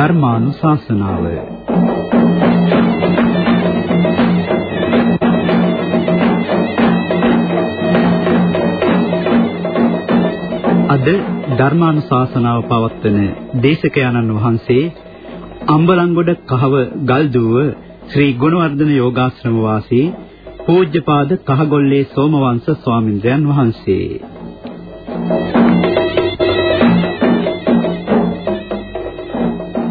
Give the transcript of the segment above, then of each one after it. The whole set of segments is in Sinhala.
ධර්මානුශාසනාව. අද ධර්මානුශාසනාව පවත්වන දේශකයන්න් වහන්සේ අම්බලන්ගොඩ කහව ගල්දුව ශ්‍රී ගුණවර්ධන යෝගාශ්‍රම වාසී පූජ්‍යපාද කහගොල්ලේ සෝමවංශ ස්වාමින්ද්‍රයන් වහන්සේ.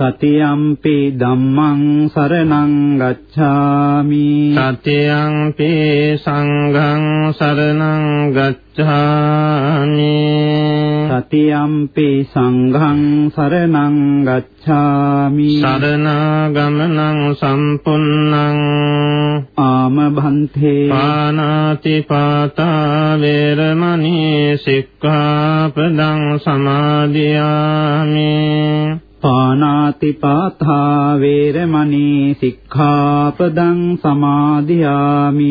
තතියම්පි ධම්මං සරණං ගච්ඡාමි। තතියම්පි සංඝං සරණං ගච්ඡාමි। තතියම්පි සංඝං සරණං ගච්ඡාමි। සරණාගමනං සම්පුන්නං। ආම භන්තේ පානාති පාතා වේරමණී සික්ඛාපදං සමාදියාමි පානාති පාතා වේරමණී සික්ඛාපදං සමාදියාමි।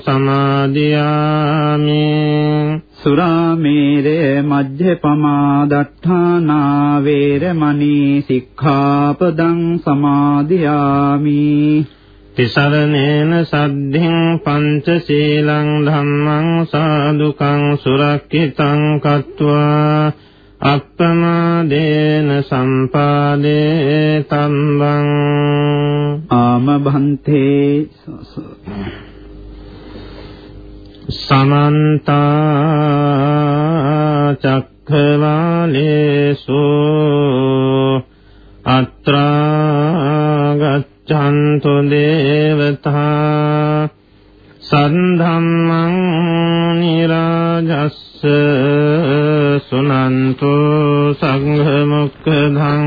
සමාදියාමි। සුරාමේරය මජ්ජපමා දට්ඨානා වේරමණී සික්ඛාපදං සමාදියාමි। තිසරණේන සද්ධින් පංචශීලං ධම්මං සාදුකං සුරක්ෂිතං කତ୍වා। අප්පමාදේන සම්පාදේ තම්බං। ආම භන්තේ සමන්ත චක්ඛවාලේසු අත්‍රා ගච්ඡන්තු දේවතා සද්ධම්මං නිරාජස්ස සුනන්තු සංඝ මොක්ඛදං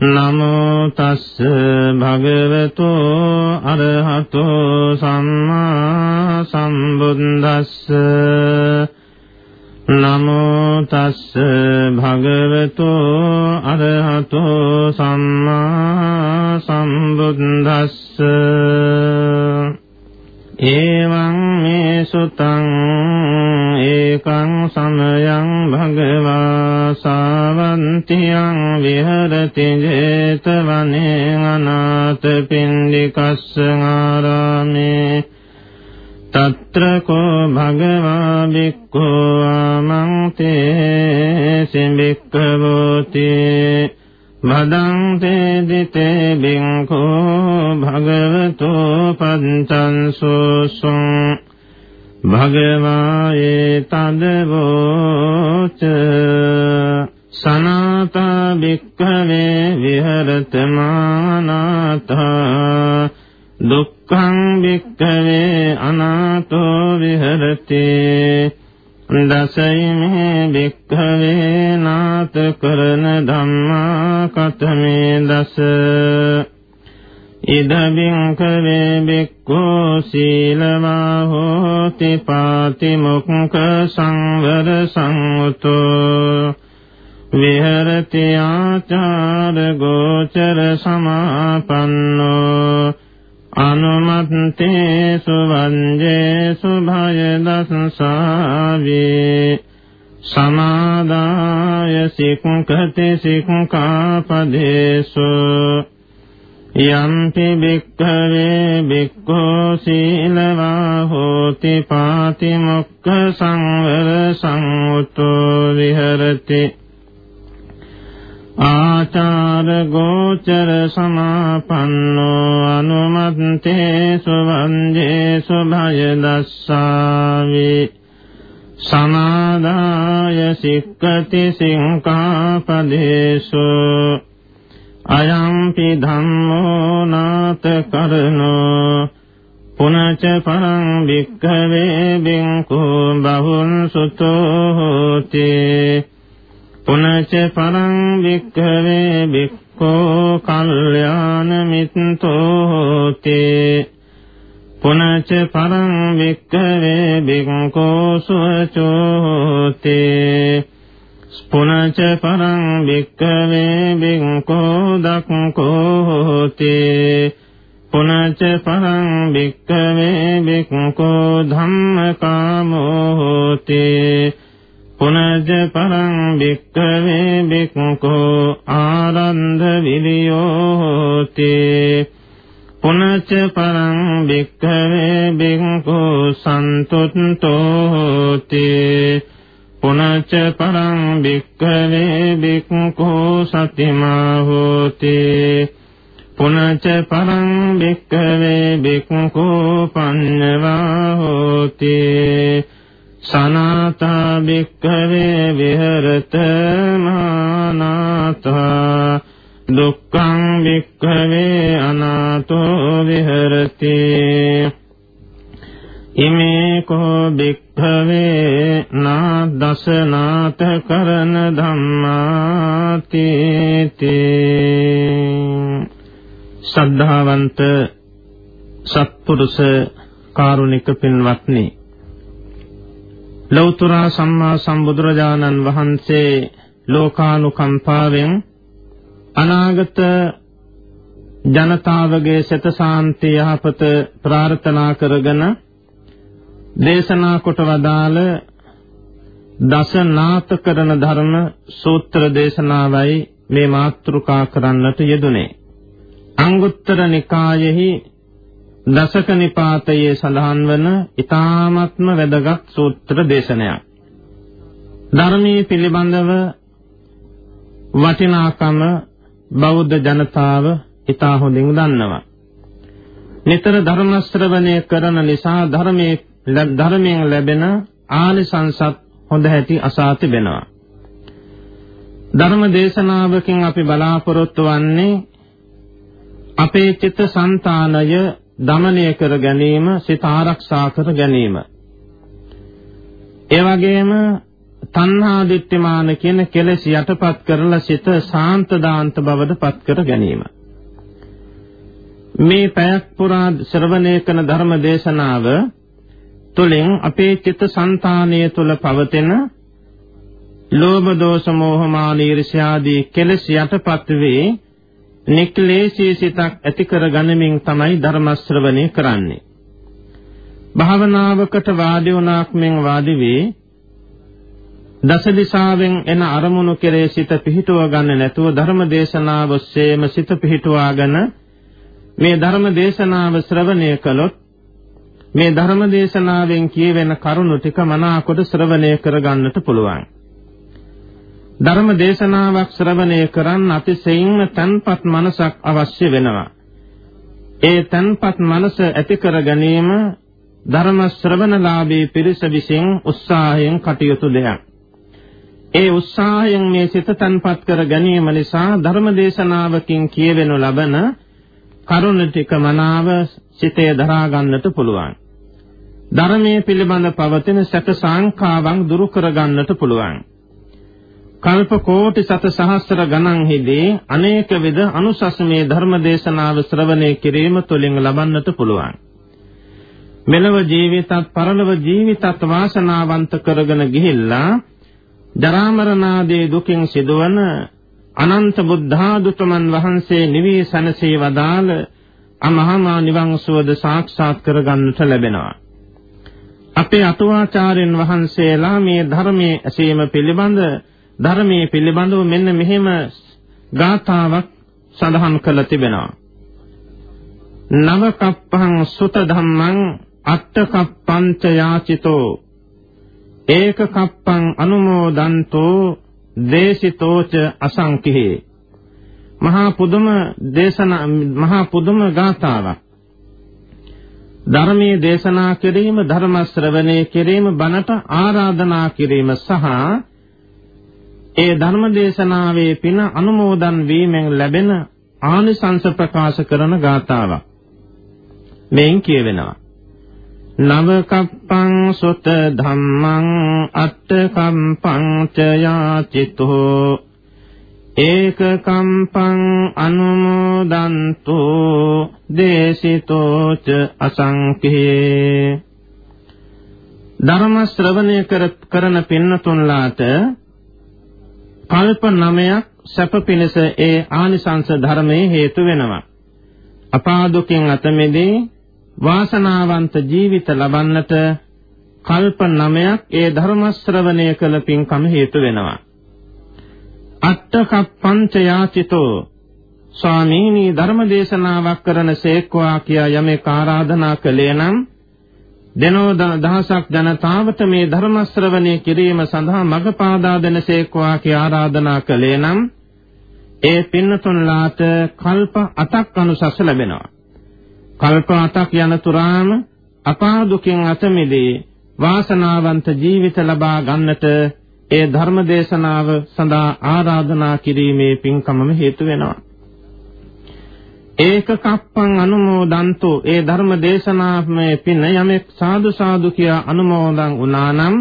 නමෝ තස්ස භගවතු අරහතෝ සම්මා සම්බුද්දස්ස නමෝ තස්ස භගවතු අරහතෝ සම්මා සම්බුද්දස්ස එවං මේ සුතං 제තවනේ අනාථ පින්ඩිකස්ස ආරාමේ. తත්‍ර කෝ භගවා බික්ඛෝ ආමං තේ සිම්බික්ඛවෝති මදං තේදිතේ බින්කෝ භගවතෝ පංචංසෝසං භගවායේ තදවෝච සනාතා බික්ඛවේ විහෙරතමානාතා දුක්ඛං බික්ඛවේ අනාතෝ විහෙරති දසයිමේ භික්ඛවේ නාත කරන ධම්මා කතමේ දස ඉද බින්කවේ බික්ඛෝ සීලවා හෝති පාති මුක්ඛ සංවර සංඋතෝ විහෙරති ආචාර ගෝචර සමාපන්නෝ අනුමත්තේ සුවංජේ සුභය දස්සාවේ සමාදාය සික්ඛති සික්ඛාපදේසු යම්පි බික්ඛවේ බික්ඛෝ සීලවා හෝති පාති මොක්ඛ සංවර සංඋතෝ විහෙරති ආචාර ගෝචර සමාපන්නෝ අනුමත්තේ සුවංජේ සුභය දස්සාවි. සමාදාය සික්කති සිංකාපදේසු. අයම්පි ධම්මෝ නාත කරනෝ. පුනච පරං භික්ඛවේ බින්කෝ බහුන් සුතෝ හෝති. පුනච පරං වික්ඛවේ බික්ඛෝ කල්යාණ මිත්තෝ හෝති පුනච පරං වික්ඛවේ බික්ඛෝ සුවචෝ හෝති පුනච පරං වික්ඛවේ බික්ඛෝ දක්ඛෝ හෝති පුනච පරං වික්ඛවේ බික්ඛෝ ධම්මකාමෝ හෝති පුනජ පරං භික්ඛවේ භික්ඛෝ ආරන්ධ විරියෝ හෝති පුනච පරං භික්ඛවේ භික්ඛෝ සන්තුත්තෝ හෝති පුනච පරං භික්ඛවේ භික්ඛෝ සතිමා හෝති පුනච පරං භික්ඛවේ භික්ඛෝ පඤ්ඤවා හෝති සනාතා බික්ඛවේ විහෙරත මානාතා දුක්ඛං බික්ඛවේ අනාතෝ විහෙරති ඉමේ කෝ බික්ඛවේ නා දසනාත කරන ධම්මාති ශ්‍රද්ධාවන්ත සත්පුරුෂ කාරුණික පින්වත්නි ලෞතර සම්මා සම්බුදුරජාණන් වහන්සේ ලෝකානුකම්පාවෙන් අනාගත ජනතාවගේ සත ශාන්ති යහපත ප්‍රාර්ථනා කරගෙන දේශනා කොට වදාළ දසනාත කරන ධර්ම සූත්‍ර දේශනාවයි මේ මාතෘකා කරන්නට යෙදුනේ. අංගුත්තර නිකායෙහි දසක නිපාතයේ සඳහන් වන ඊ타ත්ම වැදගත් සූත්‍ර දේශනයක්. ධර්මයේ පිළිබඳව වටිනාකම බෞද්ධ ජනතාව ඊටා හොඳින් දන්නවා. නිතර ධර්ම ශ්‍රවණය කරන නිසා ධර්මයේ ධර්මයෙන් ලැබෙන ආනිසංසත් හොඳ හැටි අසා තිබෙනවා. ධර්ම දේශනාවකින් අපි බලාපොරොත්තු වන්නේ අපේ චිත්ත સંතානය දමනය කර ගැනීම, සිත ආරක්ෂා කර ගැනීම. ඒ වගේම තණ්හා දිට්ඨිමාන කියන කෙලෙස් යටපත් කරලා සිත සාන්ත දාන්ත බවට පත් කර ගැනීම. මේ පැයක් පුරා ශ්‍රවණය කරන ධර්ම දේශනාව තුළින් අපේ චිත්ත સંතානය තුළ පවතින ලෝභ දෝෂ මෝහ මාන ඊර්ෂ්‍යාදී කෙලෙස් යටපත් වේ නික්ලේශී සිතක් ඇති කර ගනිමින් තමයි ධර්ම ශ්‍රවණය කරන්නේ. භාවනාවකට වාඩි වුණාක් මෙන් වාඩි වී දස දිශාවෙන් එන අරමුණු කෙරේ සිත පිහිටුව ගන්න නැතුව ධර්ම දේශනාව ඔස්සේම සිත පිහිටුවාගෙන මේ ධර්ම දේශනාව ශ්‍රවණය කළොත් මේ ධර්ම දේශනාවෙන් කියවෙන කරුණු ටික මනාකොට ශ්‍රවණය කරගන්නට පුළුවන්. ධර්ම දේශනාවක් ශ්‍රවණය කරන්න අතිශයින්ම තන්පත් මනසක් අවශ්‍ය වෙනවා. ඒ තන්පත් මනස ඇති කර ගැනීම ධර්ම ශ්‍රවණලාභී පිරිස විසින් උත්සාහයෙන් කටයුතු දෙයක්. ඒ උත්සාහයෙන් මේ සිත තන්පත් කර ගැනීම නිසා ධර්ම දේශනාවකින් කියවෙනු ලබන කරුණ ටික මනාව සිතේ දරා ගන්නට පුළුවන්. ධර්මයේ පිළිබඳ පවතින සැක සංකාවන් දුරු කර ගන්නට පුළුවන්. කල්ප කෝටි සත සහස්‍ර ගණන්හිදී අනේක විද අනුසස්මේ ධර්ම දේශනාව ශ්‍රවණය කිරීම තුළින් ලබන්නට පුළුවන්. මෙලව ජීවිතත් පරලොව ජීවිතත් වාසනාවන්ත කරගෙන ගිහිල්ලා ජරා මරණ ආදී දුකින් සිදුවන අනන්ත බුද්ධාදුතමන් වහන්සේ නිවී සනසේ වදාළ අමහා නිවන් සුවද සාක්ෂාත් කරගන්නට ලැබෙනවා. අපේ අටුවාචාර්යන් වහන්සේලා මේ ධර්මයේ ඇසීම පිළිබඳ ධර්මයේ පිළිබඳව මෙන්න මෙහෙම ගාථාවක් සඳහන් කළ තිබෙනවා. නව කප්පං සුත ධම්මං අට්ඨ කප්පංච යාචිතෝ. ඒක කප්පං අනුමෝදන්තෝ දේශිතෝච අසංකිහි. මහා පුදුම දේශනා මහා පුදුම ගාථාවක්. ධර්මයේ දේශනා කිරීම ධර්ම ශ්‍රවණය කිරීම බණට ආරාධනා කිරීම සහ ඒ ධර්ම දේශනාවේ පින අනුමෝදන් වීමෙන් ලැබෙන ආනිසංස ප්‍රකාශ කරන ගාථාවක්. මෙයින් කියවෙනවා. නව කප්පං සුත ධම්මං අට්ඨ කම්පං ච යාචිතෝ ඒක කම්පං අනුමෝදන්තු දේශිතෝ ච අසංකේ ධර්ම ශ්‍රවණය කරන පින්නතුන්ලාට කල්ප 9ක් සැප පිණිස ඒ ආනිසංස ධර්මයේ හේතු වෙනවා අපාදුකින් අත මෙදී වාසනාවන්ත ජීවිත ලබන්නට කල්ප 9ක් ඒ ධර්ම ශ්‍රවණය කළ පින්කම හේතු වෙනවා. අට්ඨකප්පංච යාචිතෝ ස්වාමීනි ධර්ම දේශනාවක් කරන සේක්වා කියා යමෙක් ආරාධනා කළේ නම් දෙනෝ දහසක් ජනතාවට මේ ධර්ම ශ්‍රවණය කිරීම සඳහා මඟ පාදා දෙන සේක්වා කියා ආරාධනා කළේ නම් ඒ පින්නතුන්ලාට කල්ප 8ක් අනුසස් ලැබෙනවා. කල්ප අතක් යන තුරාම අපා දුකින් අත මිදී වාසනාවන්ත ජීවිත ලබා ගන්නට ඒ ධර්ම දේශනාව සඳහා ආරාධනා කිරීමේ පින්කමම හේතු වෙනවා. ඒක කප්පං අනුමෝදන්තු ඒ ධර්ම දේශනාමය පින යමෙක් සාදු සාදු කියා අනුමෝදන් වුණා නම්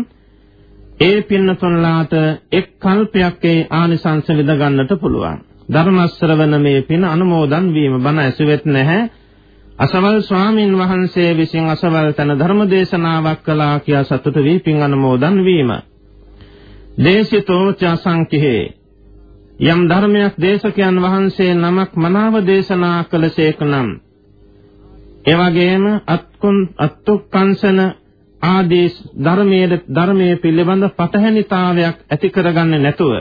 ඒ පින්නතුන්ලාට එක් කල්පයක් ඒ ආනිසංස විඳ ගන්නට පුළුවන්. ධර්ම ශ්‍රවණමේ පින අනුමෝදන් වීම බණ ඇසුවෙත් නැහැ අසවල් ස්වාමින් වහන්සේ විසින් අසවල් තන ධර්ම දේශනාවක් කළා කියා සතුට වී පින් අනුමෝදන් වීම. දේශිතෝ චසංකිහේ යම් ධර්මයක් දේශකයන් වහන්සේ නමක් මනාව දේශනා කළසේක නම් එවැගේම අත්කුන් අත්තුක්කංශන ආදී ධර්මයේ ධර්මයේ පිළිබඳ පටහැනිතාවයක් ඇති කරගන්නේ නැතුව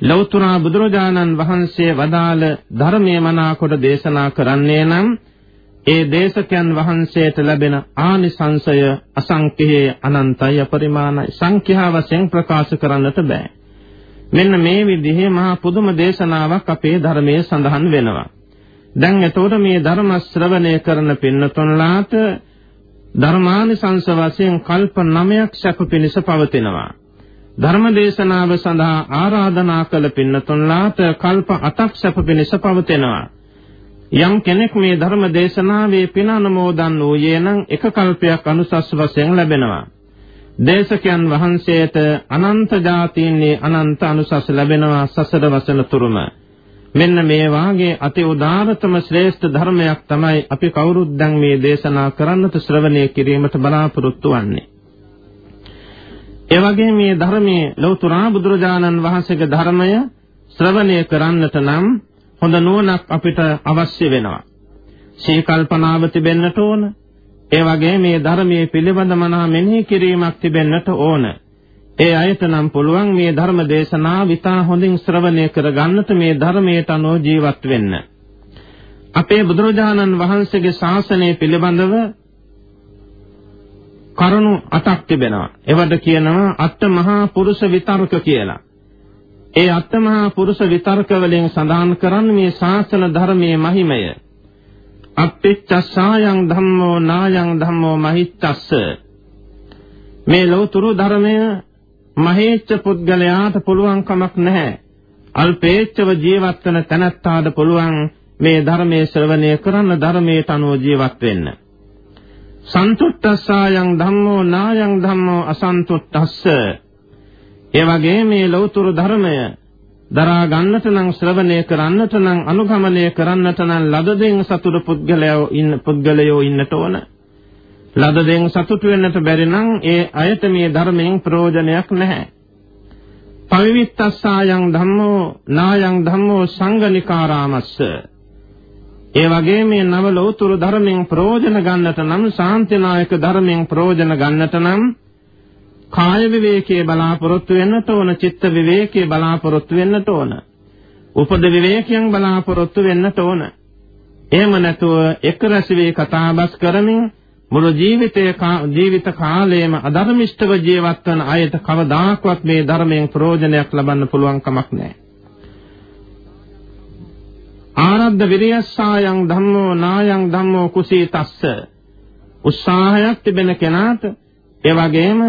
ලෞතර බුදුරජාණන් වහන්සේ වදාළ ධර්මයේ මනාකොට දේශනා කරන්නේ නම් ඒ දේශකයන් වහන්සේට ලැබෙන ආනිසංශය අසංඛ්‍යයේ අනන්තයි අපරිමාණයි සංඛ්‍යා වශයෙන් ප්‍රකාශ කරන්නට බෑ. මෙන්න මේ විදිහේ මහා පුදුම දේශනාවක් අපේ ධර්මයේ සඳහන් වෙනවා. දැන් එතකොට මේ ධර්ම ශ්‍රවණය කරන පින්නතුන්ලාට ධර්මානිසංස වශයෙන් කල්ප 9ක් සැප පිණිස පවතිනවා. ධර්ම දේශනාව සඳහා ආරාධනා කළ පින්නතුන්ලාට කල්ප 8ක් සැප පිණිස පවතිනවා. යම් කෙනෙක් මේ ධර්ම දේශනාවේ පින අනුමෝදන් වූයේ නම් එක කල්පයක් අනුසස් වශයෙන් ලැබෙනවා. දේශකයන් වහන්සේට අනන්ත જાතීන්ගේ අනන්ත අනුසස් ලැබෙනවා සසර වසන තුරුම. මෙන්න මේ වාගේ අති උදාරතම ශ්‍රේෂ්ඨ ධර්මයක් තමයි අපි කවුරුත් දැන් මේ දේශනා කරන්නට ශ්‍රවණය කිරීමට බලාපොරොත්තු වෙන්නේ. ඒ වගේ මේ ධර්මයේ ලෞතර බුදුරජාණන් වහන්සේගේ ධර්මය ශ්‍රවණය කරන්නට නම් හොඳ නුවණක් අපිට අවශ්‍ය වෙනවා. සී කල්පනාව තිබෙන්නට ඕන. ඒ වගේ මේ ධර්මයේ පිළිබඳ මනා මෙනෙහි කිරීමක් තිබෙන්නට ඕන. ඒ අයට නම් පුළුවන් මේ ධර්ම දේශනා විතා හොඳින් ශ්‍රවණය කරගන්නට මේ ධර්මයට අනුව ජීවත් වෙන්න. අපේ බුදුරජාණන් වහන්සේගේ ශාසනය පිළිබඳව කරුණු අටක් තිබෙනවා. ඒවට කියනවා අට මහා පුරුෂ විතර්ක කියලා. ඒ අට මහා පුරුෂ විතර්ක වලින් සඳහන් කරන්නේ මේ ශාසන ධර්මයේ මහිමය. අප්පිච්චසායන් ධම්මෝ නායන් ධම්මෝ මහිච්ඡස්ස මේ ලෞතුරු ධර්මය මහේච්ඡ පුද්ගලයාට පුළුවන් කමක් නැහැ. අල්පේච්ඡව ජීවත් වෙන තැනැත්තාට පුළුවන් මේ ධර්මයේ ශ්‍රවණය කරන ධර්මයට අනුව ජීවත් වෙන්න. සන්තුට්ඨස්සායන් ධම්මෝ නායන් ධම්මෝ අසන්තුට්ඨස්ස. ඒ වගේ මේ ලෞතුරු ධර්මය දරා ගන්නට නම් ශ්‍රවණය කරන්නට නම් අනුගමනය කරන්නට නම් ලද දෙයින් සතුට පුද්ගලයෝ ඉන්න පුද්ගලයෝ ඉන්නට ඕන. ලද දෙයින් සතුට වෙන්නට බැරි නම් ඒ අයට මේ ධර්මයෙන් ප්‍රයෝජනයක් නැහැ. පවිවිත්තස්සායන් ධම්මෝ නායන් ධම්මෝ සංගනිකාරාමස්ස ඒ වගේ මේ නව ලෝතුරු ධර්මයෙන් ප්‍රයෝජන ගන්නට නම් ශාන්තිනායක ධර්මයෙන් ප්‍රයෝජන ගන්නට නම් කාය විවේකයේ බලාපොරොත්තු වෙන්නට ඕන චිත්ත විවේකයේ බලාපොරොත්තු වෙන්නට ඕන. උපද විවේකයෙන් බලාපොරොත්තු වෙන්නට ඕන. එහෙම නැතුව එක රැසවේ කතාබස් කරමින් මුළු ජීවිතයේ ජීවිත කාලයේම අධර්මිෂ්ඨව ජීවත් වන අයට කවදාකවත් මේ ධර්මයෙන් ප්‍රයෝජනයක් ලබන්න පුළුවන් කමක් නැහැ. ආරද්ධ විරියස්සායන් ධම්මෝ නායන් ධම්මෝ කුසීතස්ස. උත්සාහයක් තිබෙන කෙනාට ඒ වගේම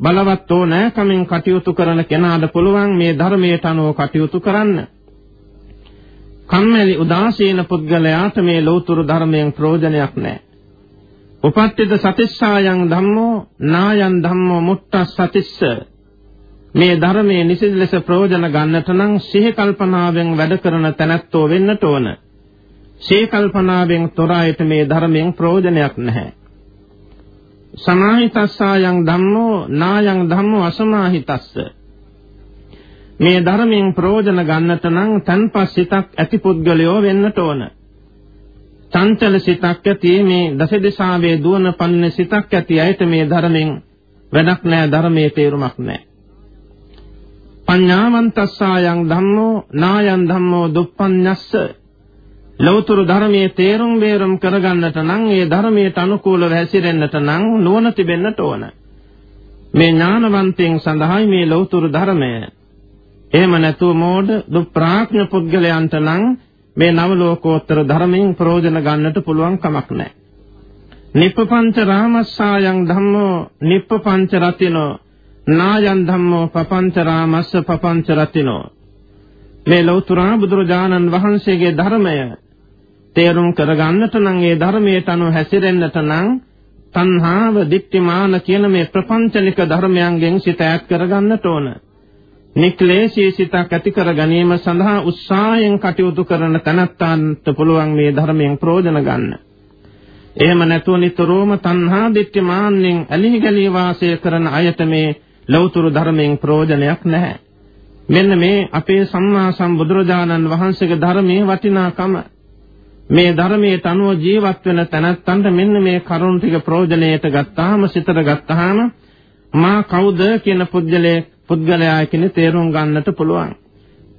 බලවත් ඕනෑකමින් කටයුතු කරන කෙනාට පුළුවන් මේ ධර්මයට අනුව කටයුතු කරන්න. කම්මැලි උදාසීන පුද්ගලයාට මේ ලෞතුරු ධර්මයෙන් ප්‍රයෝජනයක් නැහැ. උපත්තිත සතිස්සායන් ධම්මෝ නායන් ධම්මෝ මුට්ටස් සතිස්ස මේ ධර්මයේ නිසිත ලෙස ප්‍රයෝජන ගන්නට නම් සිහි කල්පනාවෙන් වැඩ කරන තැනැත්තෝ වෙන්නට ඕන. සිහි කල්පනාවෙන් තොර අයට මේ ධර්මයෙන් ප්‍රයෝජනයක් නැහැ. සමාහිතස්සායන් ධම්මෝ නායන් ධම්මෝ අසමාහිතස්ස මේ ධර්මයෙන් ප්‍රයෝජන ගන්නට නම් තන්පස් සිතක් ඇති පුද්ගලයෝ වෙන්නට ඕන. චංචල සිතක් ඇති මේ දසදිශාවේ දුවන පන්න සිතක් ඇති අයට මේ ධර්මයෙන් වැඩක් නැහැ ධර්මයේ තේරුමක් නැහැ. පඤ්ඤාවන්තස්සායන් ධම්මෝ නායන් ධම්මෝ දුප්පඤ්ඤස්ස ලෞතර ධර්මයේ තේරුම් බේරුම් කරගන්නට නම් ඒ ධර්මයට අනුකූලව හැසිරෙන්නට නම් නුවණ තිබෙන්නට ඕන. මේ ඥානවන්තයන් සඳහායි මේ ලෞතර ධර්මය. එහෙම නැතුව මෝඩ දුප්‍රාඥ පුද්ගලයන්ට නම් මේ නව ලෝකෝත්තර ධර්මයෙන් ප්‍රයෝජන ගන්නට පුළුවන් කමක් නැහැ. නිප්පපංච රාමස්සායන් ධම්මෝ නිප්පපංච රතිනෝ නායන් ධම්මෝ පපංච රාමස්ස පපංච රතිනෝ මේ ලෞතර බුදුරජාණන් වහන්සේගේ ධර්මය තේරුම් කරගන්නට නම් ඒ ධර්මයට අනුව හැසිරෙන්නට නම් තණ්හාව, දික්තිමාන කියන මේ ප්‍රපංචනික ධර්මයන්ගෙන් සිත ඈත් කරගන්නට ඕන. නික්ලේශී සිතක් ඇති කර ගැනීම සඳහා උත්සාහයෙන් කටයුතු කරන තැනැත්තාන්ට පුළුවන් මේ ධර්මයෙන් ප්‍රයෝජන ගන්න. එහෙම නැතුව නිතරම තණ්හා දිට්ඨිමාන්නෙන් ඇලී ගලී වාසය කරන අයට මේ ලෞතුරු ධර්මයෙන් ප්‍රයෝජනයක් නැහැ. මෙන්න මේ අපේ සම්මා සම්බුදුරජාණන් වහන්සේගේ ධර්මයේ වටිනාකම මේ ධර්මයට අනුව ජීවත් වෙන තැනැත්තන්ට මෙන්න මේ කරුණ ටික ප්‍රයෝජනයට ගත්තාම සිතට ගත්තාම මා කවුද කියන පුද්ගලයේ පුද්ගලයා කියන තේරුම් ගන්නට පුළුවන්.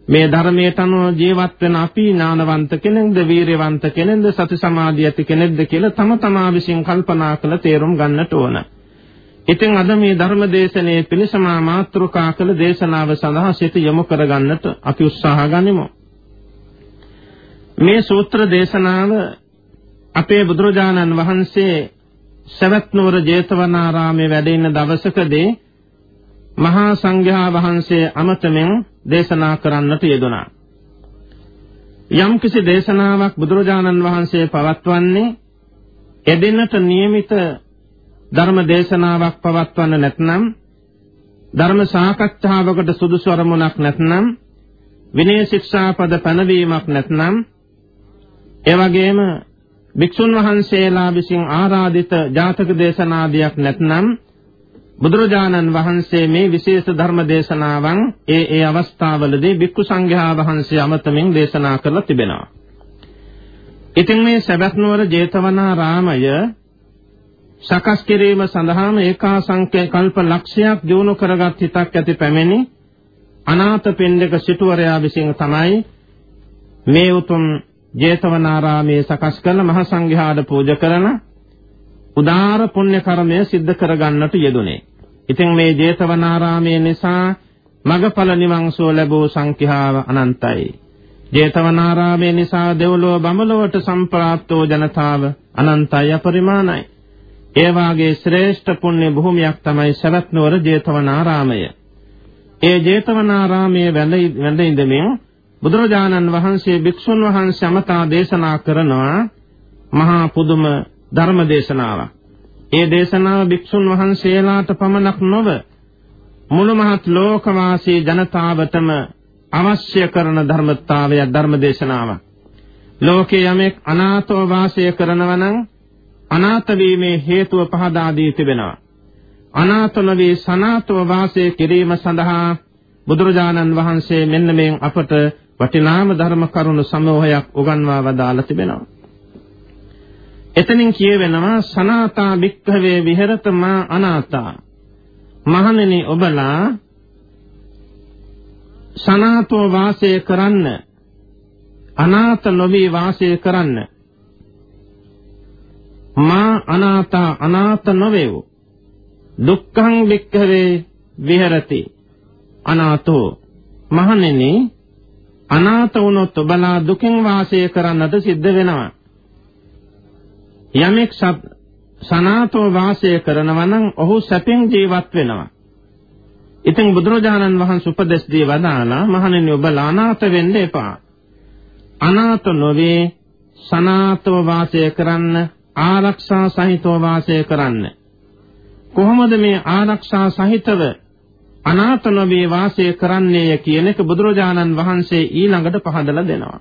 මේ ධර්මයට අනුව ජීවත් වෙන අපි ඥානවන්ත කෙනෙක්ද වීරයවන්ත කෙනෙක්ද සති සමාධිය ඇති කෙනෙක්ද කියලා තම තමා විසින් කල්පනා කළ තේරුම් ගන්නට ඕන. ඉතින් අද මේ ධර්ම දේශනාවේ පිළිසමා මාත්‍රිකා කළ දේශනාව සඳහා සිත යොමු කරගන්නට අපි උත්සාහ ගනිමු. මේ සූත්‍ර දේශනාව අපේ බුදුරජාණන් වහන්සේ සවැත් නුවර ජේතවනාරාමේ වැඩ ඉන්න දවසකදී මහා සංඝයා වහන්සේ අමතමින් දේශනා කරන්නට යෙදුණා. යම්කිසි දේශනාවක් බුදුරජාණන් වහන්සේ පවත්වන්නේ එදිනට નિયમિત ධර්ම දේශනාවක් පවත්වන්න නැත්නම් ධර්ම සාකච්ඡාවකට සුදුසු අරමුණක් නැත්නම් විනය ශික්ෂාපද පැනවීමක් නැත්නම් ඒ වගේම භික්ෂුන් වහන්සේලා විසින් ආරාධිත ජාතක දේශනාදියක් නැත්නම් බුදුරජාණන් වහන්සේ මේ විශේෂ ධර්ම දේශනාවන් ඒ ඒ අවස්ථාවලදී භික්ෂු සංඝයා වහන්සේ අමතමින් දේශනා කරලා තිබෙනවා. ඉතින් මේ සවැත් නුවර ජේතවනාරාමය සකස් කිරීම සඳහාම ඒකාසංඛ්‍ය කල්ප ලක්ෂයක් දිනු කරගත් හිතක් ඇති පැමිණි අනාථ පින්ඩක සිටුවරයා විසින් තමයි මේ උතුම් ජේතවනාරාමයේ සකස් කරන මහ සංඝයාට පූජා කරන උදාාර පුණ්‍ය කර්මය સિદ્ધ කරගන්නට යෙදුනේ. ඉතින් මේ ජේතවනාරාමයේ නිසා මගඵල නිවන් සුව ලැබූ සංඛ්‍යාව අනන්තයි. ජේතවනාරාමයේ නිසා දෙව්ලොව බඹලොවට සම්ප්‍රාප්තෝ ජනතාව අනන්තයි අපරිමාණයි. ඒ වාගේ ශ්‍රේෂ්ඨ පුණ්‍ය භූමියක් තමයි සවැත් නුවර ජේතවනාරාමය. ඒ ජේතවනාරාමයේ වැඳ ඉඳමින් බුදුරජාණන් වහන්සේ භික්ෂුන් වහන්සේ අමතා දේශනා කරනවා මහා පුදුම ධර්ම දේශනාවක්. ඒ දේශනාව භික්ෂුන් වහන්සේලාට පමණක් නොව මුළු මහත් ලෝකවාසී ජනතාවටම අවශ්‍ය කරන ධර්මතාවය ධර්ම දේශනාවක්. ලෝකේ යමෙක් අනාථව වාසය කරනවා නම් අනාථ වීමේ හේතුව පහදා දී තිබෙනවා. අනාථ නොවේ සනාථව වාසය කිරීම සඳහා බුදුරජාණන් වහන්සේ මෙන්න මේ අපට වටිනාම ධර්ම කරුණු සමූහයක් උගන්වා වදාලා තිබෙනවා. එතනින් කියවෙනවා සනාතා භික්ඛවේ විහෙරත මා අනාතා. මහණෙනි ඔබලා සනාතෝ වාසය කරන්න අනාථ නොවි වාසය කරන්න මා අනාථා අනාථ නොවේව දුක්ඛං වික්ඛවේ විහෙරති අනාථෝ මහණෙනි අනාථ වුණොත් ඔබලා දුකෙන් වාසය කරන්නට සිද්ධ වෙනවා යමෙක් සනාතෝ වාසය කරනවා නම් ඔහු සැපෙන් ජීවත් වෙනවා. ඉතින් බුදුරජාණන් වහන්සේ උපදෙස් දී වදාලා මහණෙනි ඔබ අනාථ වෙන්න එපා. අනාථ නොවේ සනාතව වාසය කරන්න ආරක්ෂා සහිතව වාසය කරන්න. කොහොමද මේ ආරක්ෂා සහිතව අනාථ නොවේ වාසය කරන්නේය කියන එක බුදුරජාණන් වහන්සේ ඊළඟට පහදලා දෙනවා.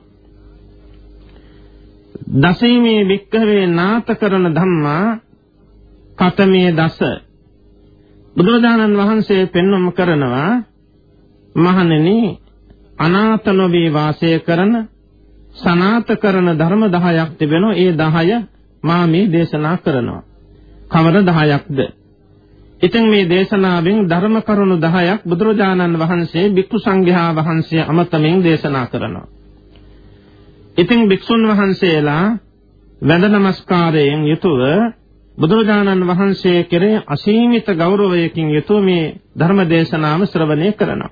දසීමේ වික්කවේ නාත කරන ධම්මා කතමේ දස. බුදුරජාණන් වහන්සේ පෙන්වම කරනවා මහණෙනි අනාථ නොවේ වාසය කරන සනාත කරන ධර්ම 10ක් තිබෙනවා. ඒ 10 මා මේ දේශනා කරනවා. කවර 10ක්ද ඉතින් මේ දේශනාවෙන් ධර්ම කරුණු 10ක් බුදුරජාණන් වහන්සේ භික්ෂු සංඝයා වහන්සේ අමතමින් දේශනා කරනවා. ඉතින් භික්ෂුන් වහන්සේලා වැඳ නමස්කාරයෙන් යුතුව බුදුරජාණන් වහන්සේ කෙරේ අසීමිත ගෞරවයකින් යුතුව මේ ධර්ම දේශනාව ශ්‍රවණය කරනවා.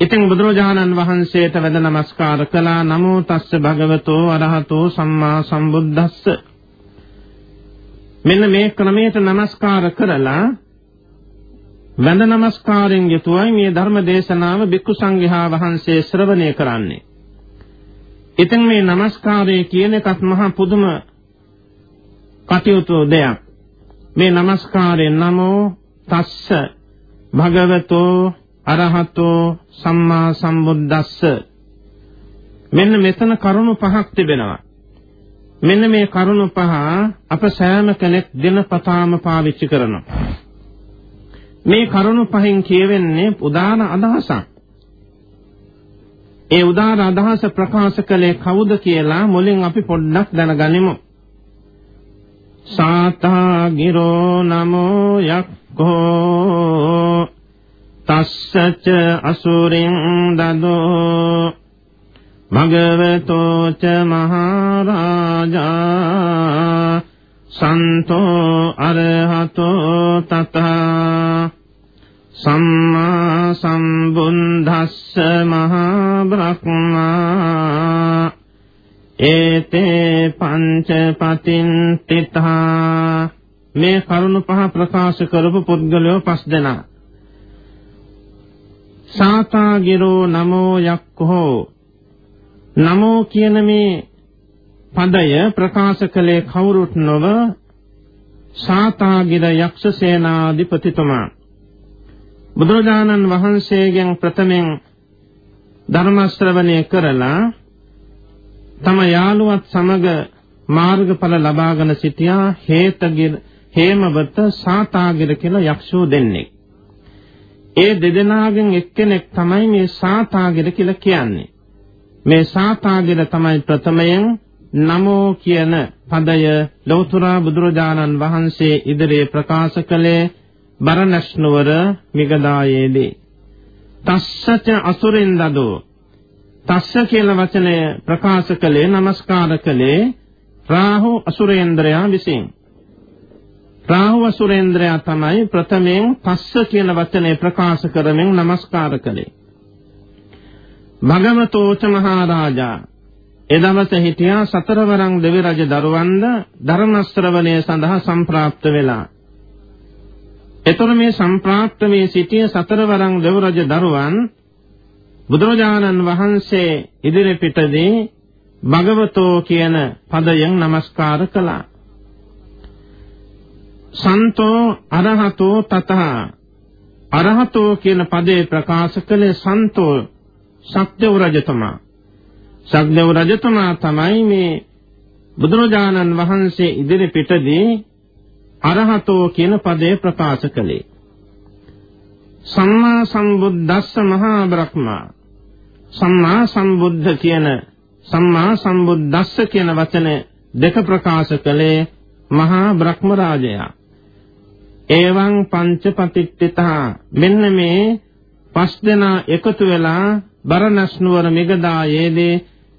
ඉතින් බුදුරජාණන් වහන්සේට වැඳ නමස්කාර කළා. නමෝ තස්ස භගවතෝ අරහතෝ සම්මා සම්බුද්දස්ස. මෙන්න මේ ක්‍රමයට নমස්කාර කරලා වැඳ নমස්කාරයෙන් යුතුවයි මේ ධර්ම දේශනාව බික්කු සංඝයා වහන්සේ ශ්‍රවණය කරන්නේ. ඉතින් මේ নমස්කාරය කියන එකත් මහා පුදුම කටයුතු දෙයක්. මේ নমස්කාරය නමෝ තස්ස භගවතෝ අරහතෝ සම්මා සම්බුද්දස්ස මෙන්න මෙතන කරුණු පහක් තිබෙනවා මෙන්න මේ කරුණු පහ අප සෑම කෙනෙක් දිනපතාම පාවිච්චි කරනවා. මේ කරුණු පහෙන් කියවෙන්නේ උදාන අදහසක්. ඒ උදාර අදහස ප්‍රකාශ කළේ කවුද කියලා මුලින් අපි පොඩ්ඩක් දැනගනිමු. සාතා ගිරෝ නමෝ යක්ඛෝ තස්සච අසුරින් දදෝ භගවතෝ ච මහරජා සන්තෝ අරහතෝ තථා සම්මා සම්බුද්දස්ස මහා බ්‍රහ්මා ඒතේ පංච පතින්තිතා මේ කරුණ පහ ප්‍රකාශ කරපු පුද්ගලයෝ පස් දෙනා. සාතාගිරෝ නමෝ යක්ඛෝ නමෝ කියන මේ පදය ප්‍රකාශ කළේ කවුරුත් නොව සාතාගිර යක්ෂ සේනාධිපතිතුමා බුදුරජාණන් වහන්සේගෙන් ප්‍රථමයෙන් ධර්ම ශ්‍රවණය කරලා තම යාළුවත් සමග මාර්ගඵල ලබාගෙන සිටියා හේතගිර හේමවත සාතාගිර කියලා යක්ෂෝ දෙන්නේ. ඒ දෙදෙනාගෙන් එක්කෙනෙක් තමයි මේ සාතාගිර කියලා කියන්නේ. මේ සාපාදින තමයි ප්‍රථමයෙන් නමෝ කියන පදය ලෞතර බුදුරජාණන් වහන්සේ ඉදිරියේ ප්‍රකාශ කළේ බරණස් නුවර මිගදායේදී. තස්සච අසුරෙන් දදෝ. තස්ස කියන වචනය ප්‍රකාශ කළේ নমස්කාර කළේ රාහු අසුරේන්ද්‍රයා විසින්. රාහු අසුරේන්ද්‍රයා තමයි ප්‍රථමයෙන් තස්ස කියන වචනය ප්‍රකාශ කරමින් নমස්කාර කළේ. භගවතෝච මහරජා. එදවස හිටියා සතරවරන් දෙවි රජ දරුවන්ද ධර්ම ශ්‍රවණය සඳහා සම්ප්‍රාප්ත වෙලා. එතකොට මේ සම්ප්‍රාප්ත මේ සිටිය සතරවරන් දෙව් රජ දරුවන් බුදුරජාණන් වහන්සේ ඉදිරි පිටදී භගවතෝ කියන පදයෙන් নমස්කාර කළා. සන්තෝ අරහතෝ තතහ. අරහතෝ කියන පදේ ප්‍රකාශ කළේ සන්තෝ සක්දේව රජතුමා. සක්දේව රජතුමා තමයි මේ බුදුරජාණන් වහන්සේ ඉදිරි පිටදී අරහතෝ කියන පදේ ප්‍රකාශ කළේ. සම්මා සම්බුද්දස්ස මහා බ්‍රහ්මා සම්මා සම්බුද්ධ කියන සම්මා සම්බුද්දස්ස කියන වචන දෙක ප්‍රකාශ කළේ මහා බ්‍රහ්ම රාජයා. එවං පංචපතිට්ඨිතා මෙන්න මේ පස් දෙනා එකතු වෙලා බරණස් නුවර මිගදායේදී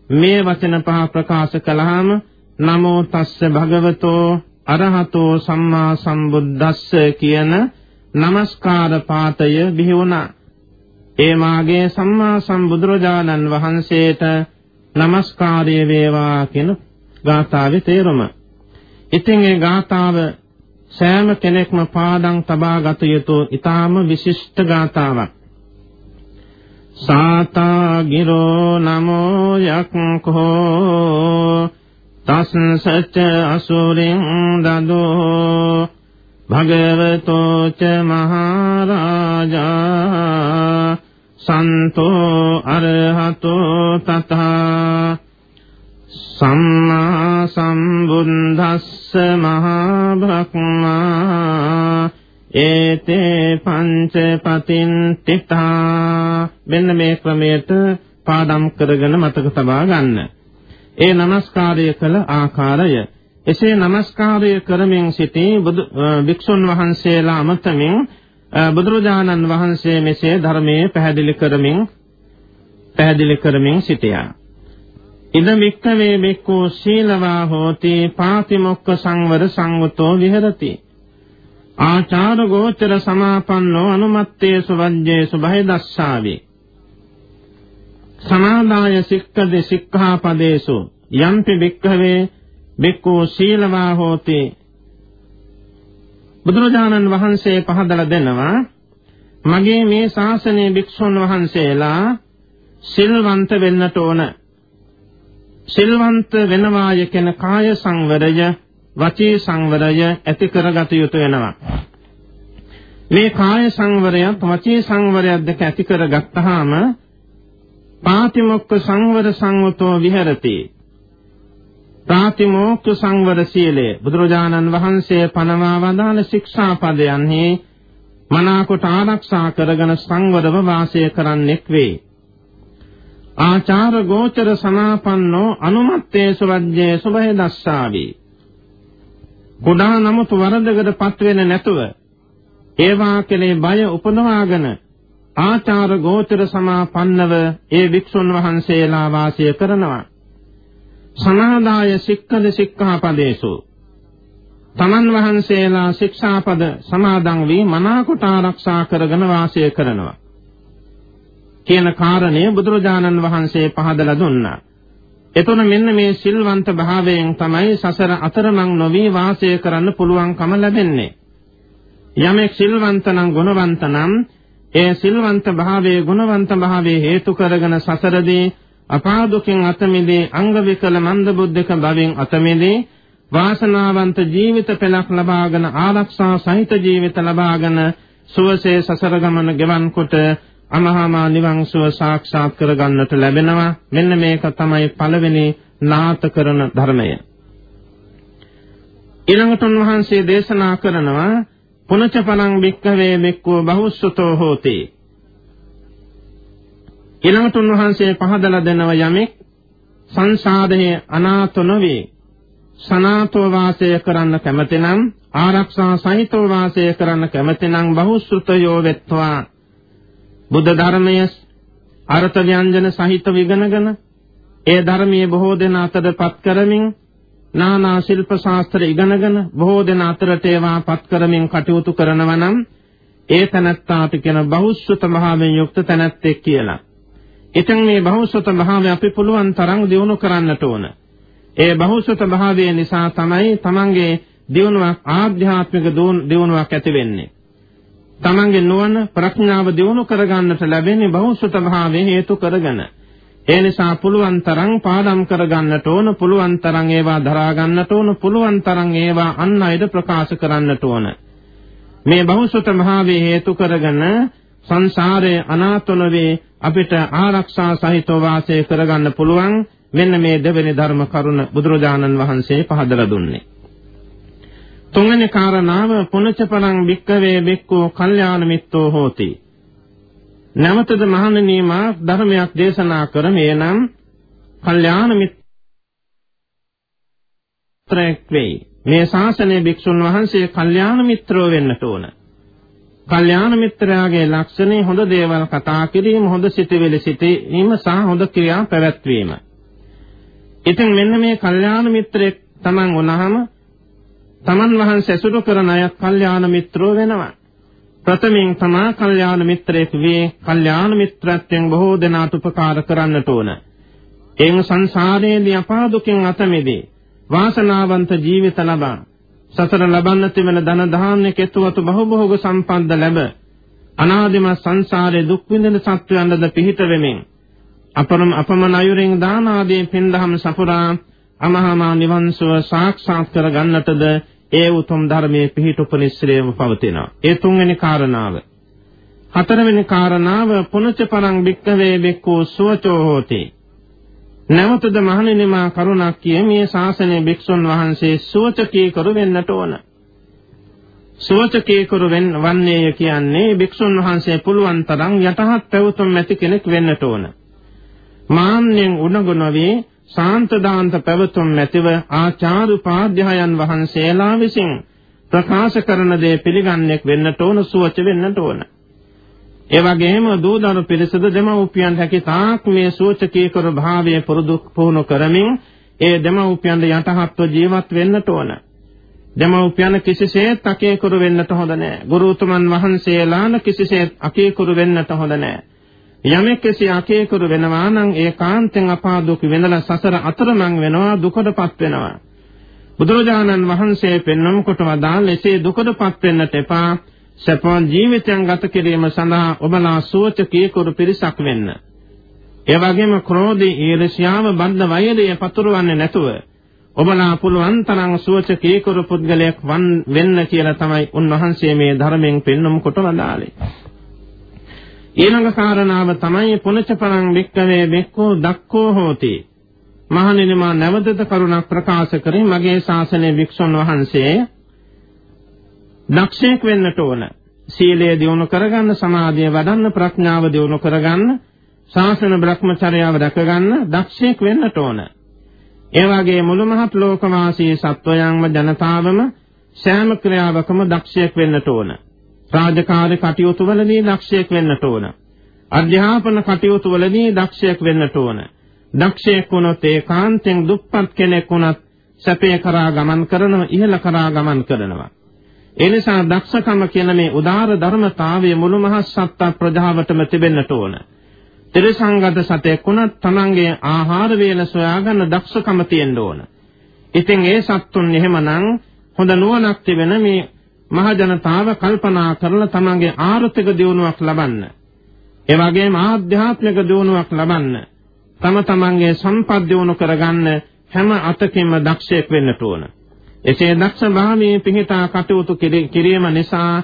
මේ වචන පහ ප්‍රකාශ කළාම නමෝ තස්ස භගවතෝ අරහතෝ සම්මා සම්බුද්දස්ස කියන নমස්කාර පාඨය බිහි වුණා. ඒ මාගේ සම්මා සම්බුදුරජාණන් වහන්සේට নমස්කාරය වේවා කියන ගාථාවේ තේරුම. ඉතින් ඒ ගාථාව සෑම කෙනෙක්ම පාඩම් තබා ගත යුතු ඊටාම විශිෂ්ට ගාථාවක්. සාතා ගිරෝ නමෝ යක්ඛෝ තස්සච අසුරින් දදෝ භගවතෝ ච මහරජා සන්තෝ අරහතෝ තථා සම්මා සම්බුද්දස්ස මහා භක්මා ඒතේ පංච පතින් තිතා මෙන්න මේ ක්‍රමයට පාඩම් කරගෙන මතක තබා ගන්න. ඒ নমස්කාරය කළ ආකාරය එසේ নমස්කාරය කරමින් සිටී භික්ෂුන් වහන්සේලා අමතමින් බුදුරජාණන් වහන්සේ මෙසේ ධර්මයේ පැහැදිලි කරමින් පැහැදිලි කරමින් සිටියා. ඉද මික්කවේ බෙක්කෝ සීලවා හෝති පාතිමොක්ක සංවර සංවතෝ විහෙරති ආචාර ගෝචර සමාපන්නෝ අනුමත්තේසු වජ්ජේසු බහිදස්සාවේ. සමාදාය සික්කද සික්ඛාපදේසු. යම්පි වික්ඛවේ බික්කෝ සීලවා හෝති. බුදුරජාණන් වහන්සේ පහදලා දෙනවා මගේ මේ ශාසනයේ භික්ෂුන් වහන්සේලා සිල්වන්ත වෙන්නට ඕන. සිල්වන්ත වෙනවාය කියන කාය සංවරය වචී සංවරය ඇති කරගත යුතු වෙනවා මේ කාය සංවරයත් වචී සංවරයත් දෙක ඇති කරගත්තාම පාතිමොක්ඛ සංවර සංවතෝ විහෙරති ප්‍රාතිමෝක්ඛ සංවර සීලය බුදුරජාණන් වහන්සේ පනවා වදාළ ශික්ෂාපදයන්හි මනාකොට ආරක්ෂා කරගෙන සංවරව වාසය කරන්නෙක් වේ. ආචාර ගෝචර සමාපන්නෝ අනුමත්තේ සුවජ්ජේ සුභය දස්සාවි. කුඩා නමුත් වරදකටපත් වෙන්නේ නැතුව ඒවා කෙලේ බය උපදවාගෙන ආචාර ගෝචර සමාපන්නව ඒ වික්ෂුන් වහන්සේලා වාසය කරනවා. සමාදාය සික්ඛද සික්ඛාපදේසු තමන් වහන්සේලා ශික්ෂාපද සමාදන් වී මනාකොට ආරක්ෂා කරගෙන වාසය කරනවා කියන කාරණය බුදුරජාණන් වහන්සේ පහදලා දුන්නා. එතන මෙන්න මේ සිල්වන්ත භාවයෙන් තමයි සසර අතරමං නොවි වාසය කරන්න පුළුවන්කම ලැබෙන්නේ. යමෙක් සිල්වන්ත නම් ගුණවන්ත නම් ඒ සිල්වන්ත භාවයේ ගුණවන්ත භාවයේ හේතු කරගෙන සසරදී අපාදුකින් අත මිදී අංග විකල මන්ද බුද්ධක භවෙන් අත මිදී වාසනාවන්ත ජීවිත පෙළක් ලබාගෙන ආරක්ෂා සහිත ජීවිත ලබාගෙන සුවසේ සසර ගමන ගෙවන් කොට අමහාමා නිවන් සුව සාක්ෂාත් කරගන්නට ලැබෙනවා. මෙන්න මේක තමයි පළවෙනි නාත කරන ධර්මය. ඊළඟට උන්වහන්සේ දේශනා කරනවා පුනච පලං වික්ඛවේ මෙක්කෝ බහුස්සතෝ හෝති. ඊළඟට උන්වහන්සේ පහදලා දෙනව යමෙක් සංසාදයේ අනාත නොවේ. සනාතෝ වාසය කරන්න කැමතිනම් ආරක්ෂා සහිතව වාසය කරන්න කැමතිනම් බහුසුතයෝ වෙත්වා. බුද්ධ ධර්මයේ අර්ථ ව්‍යංජන සහිතව ඉගෙනගෙන ඒ ධර්මයේ බොහෝ දෙනා අතරපත් කරමින් නානා ශිල්ප ශාස්ත්‍ර ඉගෙනගෙන බොහෝ දෙනා අතරට ඒවා පත් කරමින් කටයුතු කරනවා නම් ඒ තනත්තාට කියන බහුසුත භාවයෙන් යුක්ත තනත්තෙක් කියලා. ඉතින් මේ බහුසුත භාවය අපි පුළුවන් තරම් දියුණු කරන්නට ඕන. ඒ බහුසුත භාවය නිසා තමයි තමන්ගේ දියුණුවක් ආධ්‍යාත්මික දියුණුවක් ඇති වෙන්නේ. තමන්ගේ නුවණ ප්‍රඥාව දියුණු කරගන්නට ලැබෙන්නේ බහුසුත භාවය හේතු කරගෙන. ඒ නිසා පුළුවන් තරම් පාඩම් කරගන්නට ඕන, පුළුවන් තරම් ඒවා දරා ගන්නට ඕන, පුළුවන් තරම් ඒවා අන් අයට ප්‍රකාශ කරන්නට ඕන. මේ බහුසුත භාවය හේතු කරගෙන සංසාරයේ අනාතන වේ අපිට ආරක්ෂා සහිතව වාසය කරගන්න පුළුවන් මෙන්න මේ දෙවෙනි ධර්ම කරුණ බුදුරජාණන් වහන්සේ පහදලා දුන්නේ. තුන්වෙනි කාරණාව පුනචපරං වික්කවේ බික්කෝ කල්යාණ මිත්තෝ හෝති. නැවතද මහණෙනි මා ධර්මයක් දේශනා කරමේ නම් කල්යාණ මිත්‍රයෙක් වෙයි. මේ ශාසනයේ භික්ෂුන් වහන්සේ කල්යාණ මිත්‍රෝ වෙන්නට ඕන. කල්යාණ මිත්‍රයාගේ ලක්ෂණේ හොඳ දේවල් කතා කිරීම, හොඳ සිතවිලි සිටීම සහ හොඳ ක්‍රියා පැවැත්වීම. ඉතින් මෙන්න මේ කල්යාණ මිත්‍රයෙක් Taman වුණාම Taman වහන්සේ ඇසුරු කරන අයත් කල්යාණ මිත්‍රෝ වෙනවා. ප්‍රථමයෙන් තමා කල්යාණ මිත්‍රයෙක් වේ කල්යාණ මිත්‍රත්වයෙන් බොහෝ දෙනාට උපකාර කරන්නට ඕන. එයින් සංසාරයේදී අපා දුකින් අත මිදී වාසනාවන්ත ජීවිත ලබා සතර ලබන්න තිබෙන ධන ධාන්‍ය කෙතුවතු බහුබෝග සම්පන්න ලැබ අනාදිම සංසාරේ දුක් විඳින සත්වයන්ද පිහිට වෙමින් අපරම අපමණ අයුරින් දාන ආදී පින්දහම් සපුරා අමහාමා නිවන් සුව සාක්ෂාත් කර ගන්නටද ඒ උතුම් ධර්මයේ පිහිටුපනිස්සලේම පවතිනවා. ඒ තුන්වෙනි කාරණාව. හතරවෙනි කාරණාව පුනච පරං වික්කවේ බික්කෝ සුවචෝ හෝති. නැවතද මහණෙනි මා කරුණක් කිය මේ ශාසනයේ භික්ෂුන් වහන්සේ සුවචකී කරු වෙන්නට ඕන. සුවචකී කරු වන්නේය කියන්නේ භික්ෂුන් වහන්සේ පුළුවන් තරම් යටහත් පැවතුම් ඇති කෙනෙක් වෙන්නට ඕන. මාන්නෙන් උණගුණ වේ ශාන්ත දාන්ත පැවතුම් නැතිව ආචාර්ය උපාධ්‍යායන් වහන්සේලා විසින් ප්‍රකාශ කරන දේ පිළිගන්නෙක් වෙන්නට ඕන සුවච වෙන්නට ඕන. ඒ වගේම දූදරු පිරිසද දෙමව්පියන් හැකි තාක් මේ සුවචකී කර භාවයේ පුරුදු පුහුණු කරමින් ඒ දෙමව්පියන් යටහත්ව ජීවත් වෙන්නට ඕන. දෙමව්පියන් කිසිසේත් අකේකුරු වෙන්නට හොඳ නැහැ. ගුරුතුමන් වහන්සේලාන කිසිසේත් අකේකුරු වෙන්නට හොඳ නැහැ. යමෙක් එසේ අකේකුරු වෙනවා නම් ඒ කාන්තෙන් අපාදුක වෙනලා සසර අතරමං වෙනවා දුකටපත් වෙනවා. බුදුරජාණන් වහන්සේ පෙන්වම කොට වදාළ එසේ දුකටපත් වෙන්නට එපා. සපෝන් ජීවිතයන් ගත කිරීම සඳහා ඔබලා සෝචකීකුරු පිරිසක් වෙන්න. ඒ වගේම ක්‍රෝධී ඊර්ෂ්‍යාව බද්ධ වෛරය පතුරවන්නේ නැතුව ඔබලා පුළුවන් තරම් සෝචකීකුරු පුද්ගලයෙක් වෙන්න කියලා තමයි උන්වහන්සේ මේ ධර්මයෙන් පෙන්වම කොට වදාළේ. ඊළඟ කාරණාව තමයි පුනචපරං වික්කවේ මෙක්කෝ දක්කෝ හෝති. මහණෙනි මා නැවතද කරුණක් ප්‍රකාශ කරේ මගේ ශාසනයේ වික්ෂුන් වහන්සේ දක්ෂයෙක් වෙන්නට ඕන. සීලය දියුණු කරගන්න, සමාධිය වඩන්න, ප්‍රඥාව දියුණු කරගන්න, ශාසන බ්‍රහ්මචර්යාව රැකගන්න දක්ෂයෙක් වෙන්නට ඕන. ඒ වගේ මුළු මහත් ලෝකවාසී සත්වයන්ම ජනතාවම සෑම ක්‍රියාවකම දක්ෂයෙක් වෙන්නට ඕන. රාජකාරී කටයුතු වලදී දක්ෂයෙක් වෙන්නට ඕන. අධ්‍යාපන කටයුතු වලදී දක්ෂයෙක් වෙන්නට ඕන. දක්ෂයෙක් වුණොත් ඒකාන්තයෙන් දුප්පත් කෙනෙක් වුණත් සැපේ කරා ගමන් කරනවා ඉහළ කරා ගමන් කරනවා. ඒ නිසා දක්ෂකම කියන මේ උදාර ධර්මතාවය මුළු මහත් සත්ත්ව ප්‍රජාවටම තිබෙන්නට ඕන. ත්‍රිසංගත සතෙක් වුණත් තමන්ගේ ආහාර වේල සොයාගන්න දක්ෂකම තියෙන්න ඕන. ඉතින් ඒ සත්තුන් එහෙමනම් හොඳ නුවණක් තිබෙන මේ මහ ජනතාව කල්පනා කරලා තමන්ගේ ආර්ථික දියුණුවක් ලබන්න. ඒ වගේම ආධ්‍යාත්මික දියුණුවක් ලබන්න. තම තමන්ගේ සම්පත් දියුණු කරගන්න හැම අතකින්ම දක්ෂයෙක් වෙන්නට ඕන. එසේ දක්ෂ භාවයේ පිහිටා කටයුතු කිරීම නිසා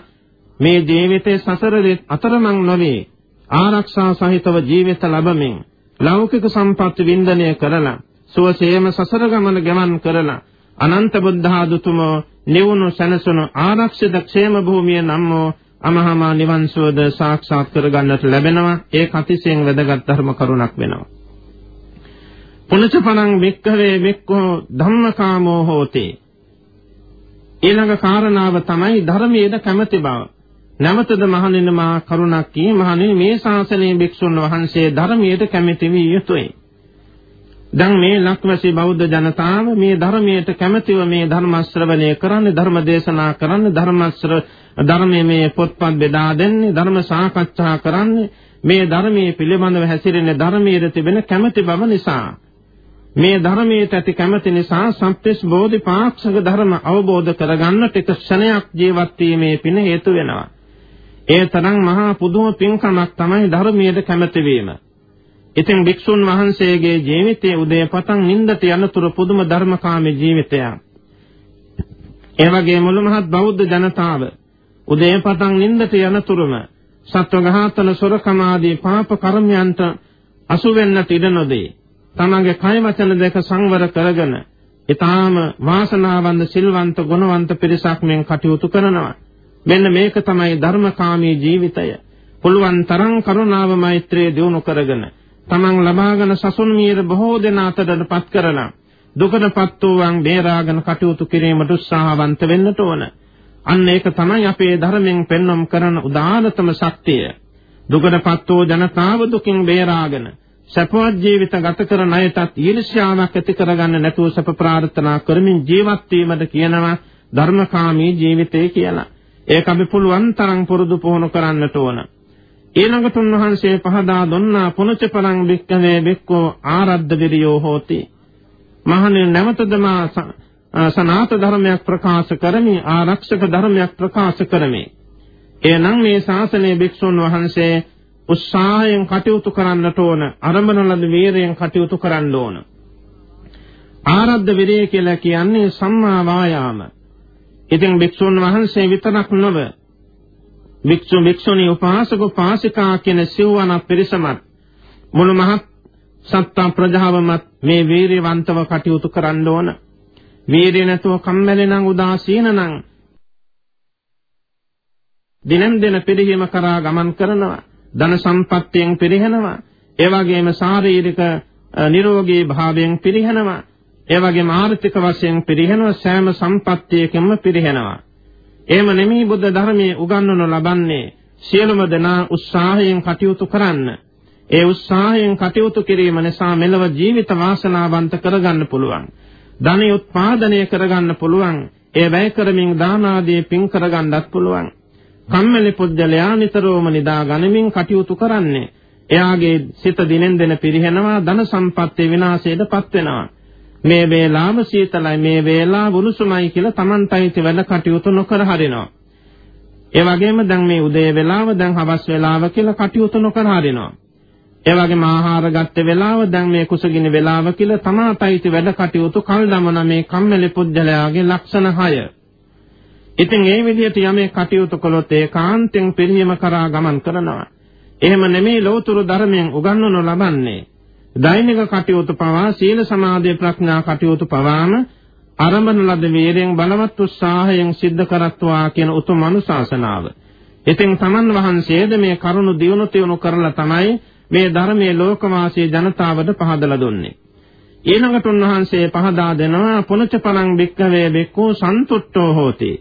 මේ ජීවිතයේ සසරේ අතරමං නොවේ ආරක්ෂා සහිතව ජීවිත ලැබමින් ලෞකික සම්පත් වින්දනය කරලා සුවසේම සසර ගමන ගමන් කරලා අනන්ත බුද්ධ ආදුතුම නිවුණු සැනසුණු ආරක්ෂිත ക്ഷേම භූමිය නම් වූ අමහා නිවන් සුවද සාක්ෂාත් කරගන්නට ලැබෙනවා. ඒක අතිශයින් වැදගත් ධර්ම කරුණක් වෙනවා. පුනචපණං වික්ඛවේ වික්ඛෝ ධම්මකාමෝ හෝති. ඊළඟ කාරණාව තමයි ධර්මයේද කැමැති බව. නැවතද මහණෙනි මා කරුණක් කී මහණෙනි මේ ශාසනයේ භික්ෂුන් වහන්සේ ධර්මයට කැමැති විය යුතුයි. දැන් මේ ලක්වැසි බෞද්ධ ජනතාව මේ ධර්මයට කැමැතිව මේ ධර්ම ශ්‍රවණය කරන්නේ ධර්ම දේශනා කරන්නේ ධර්ම ධර්මයේ මේ පොත්පත් බෙදා දෙන්නේ ධර්ම සාකච්ඡා කරන්නේ මේ ධර්මයේ පිළිබඳව හැසිරෙන ධර්මයේ තිබෙන කැමැති බව නිසා මේ ධර්මයේ ඇති කැමැති නිසා සම්ප්‍රස් බෝධිපාක්ෂික ධර්ම අවබෝධ කරගන්නට එක ක්ෂණයක් ජීවත් වීමේ පින හේතු වෙනවා. ඒ තරම් මහා පුදුම පින්කමක් තමයි ධර්මයට කැමැති වීම. ඉතින් භික්ෂුන් වහන්සේගේ ජීවිතයේ උදේ පටන් නිින්දට යනතුරු පුදුම ධර්මකාමී ජීවිතයක්. ඒ වගේ මුළු මහත් බෞද්ධ ජනතාව උදේ පටන් නිින්දට යනතුරුම සත්ව ඝාතන සොරකම ආදී පාප කර්මයන්ට අසු වෙන්නට ඉඩ නොදී තමන්ගේ කය වචන දෙක සංවර කරගෙන ඊටාම වාසනාවන්ත සිල්වන්ත ගුණවන්ත පිරිසක් මෙන් කටයුතු කරනවා. මෙන්න මේක තමයි ධර්මකාමී ජීවිතය. පුළුවන් තරම් කරුණාව මෛත්‍රිය දියුණු කරගෙන තමන් ලබාගෙන සසුන් මීර බොහෝ දෙනා අතරටපත් කරලා දුකටපත් වූවන් බේරාගෙන කටයුතු කිරීමට උත්සාහවන්ත වෙන්නට ඕන. අන්න ඒක තමයි අපේ ධර්මයෙන් පෙන්වම් කරන උදානතම ශක්තිය. දුකටපත් වූ ජනතාව දුකින් බේරාගෙන සැපවත් ජීවිත ගත කරන අයටත් ඊර්ෂ්‍යාවක් ඇති කරගන්න නැතුව සැප ප්‍රාර්ථනා කරමින් ජීවත් වීමද කියනවා ධර්මකාමී ජීවිතය කියලා. ඒක අපි පුළුවන් තරම් පුරුදු පුහුණු කරන්නට ඕන. ඊළඟට උන්වහන්සේ පහදා දුන්නා පුනචපරං වික්කවේ වික්කෝ ආරද්ධ විරියෝ හෝති. මහණෙනි නැවතද මා සනාත ධර්මයක් ප්‍රකාශ කරමි ආරක්ෂක ධර්මයක් ප්‍රකාශ කරමි. එනම් මේ ශාසනයේ භික්ෂුන් වහන්සේ උත්සාහයෙන් කටයුතු කරන්නට ඕන අරඹන ලද වීරයෙන් කටයුතු කරන්න ඕන ආරද්ධ විරය කියලා කියන්නේ සම්මා වායාම ඉතින් භික්ෂුන් වහන්සේ විතරක් නොව භික්ෂු භික්ෂුණී උපාසක උපාසිකා කියන සිව්වන පිරිසමත් මුළු මහත් සත්තා ප්‍රජාවමත් මේ වීරියවන්තව කටයුතු කරන්න ඕන වීරිය නැතුව කම්මැලි නම් උදාසීන නම් දිනෙන් දින පිළිහිම කරා ගමන් කරනවා ධන සම්පත්තියෙන් පිරිහෙනවා. ඒ වගේම ශාරීරික නිරෝගී භාවයෙන් පිරිහෙනවා. ඒ වගේම ආර්ථික වශයෙන් පිරිහෙනවා සෑම සම්පත්තියකින්ම පිරිහෙනවා. එහෙම නෙමෙයි බුද්ධ ධර්මයේ උගන්වනු ලබන්නේ සියලුම දෙනා උත්සාහයෙන් කටයුතු කරන්න. ඒ උත්සාහයෙන් කටයුතු කිරීම නිසා මෙලව ජීවිත වාසනාවන්ත කරගන්න පුළුවන්. ධනෙ උත්පාදනය කරගන්න පුළුවන්. ඒ වැය කරමින් දාන ආදී පින් කරගන්නත් පුළුවන්. කම්මැලි පුජ්‍යලයා නිතරම නිදා ගනිමින් කටයුතු කරන්නේ. එයාගේ සිත දිනෙන් දින පිරිහෙනවා ධන සම්පත්තිය විනාශයටපත් වෙනවා. මේ වේලාව සීතලයි මේ වේලාව උණුසුමයි කියලා Tamanටයි වැඩ කටයුතු නොකර හරිනවා. ඒ වගේම දැන් මේ උදේ වේලාව දැන් හවස් වේලාව කියලා කටයුතු නොකර හරිනවා. ඒ වගේම ආහාර ගන්න වේලාව දැන් මේ කුසගිනි වේලාව කියලා තමාටයි වැඩ කටයුතු කල් දමන මේ කම්මැලි පුජ්‍යලයාගේ ලක්ෂණ 6 ඉතින් ඒ විදිහට යමේ කටයුතු කළොත් ඒකාන්තයෙන් පිරිහීම කරා ගමන් කරනවා. එහෙම නෙමෙයි ලෞතර ධර්මයෙන් උගන්වනු ලබන්නේ. දෛනික කටයුතු පවා සීල සමාධි ප්‍රඥා කටයුතු පවාම ආරම්භන ලද වීරයෙන් බලවත් උත්සාහයෙන් සිද්ධ කරත්වා කියන උතුම් අනුශාසනාව. ඉතින් තමන් වහන්සේද මේ කරුණ දියුණු තියුණු කරලා තමයි මේ ධර්මයේ ලෝකවාසී ජනතාවට පහදලා දුන්නේ. ඊළඟට උන්වහන්සේ පහදා දෙනවා පුනච පලං බික්කවේ බික්කෝ සන්තුට්ඨෝ හෝති.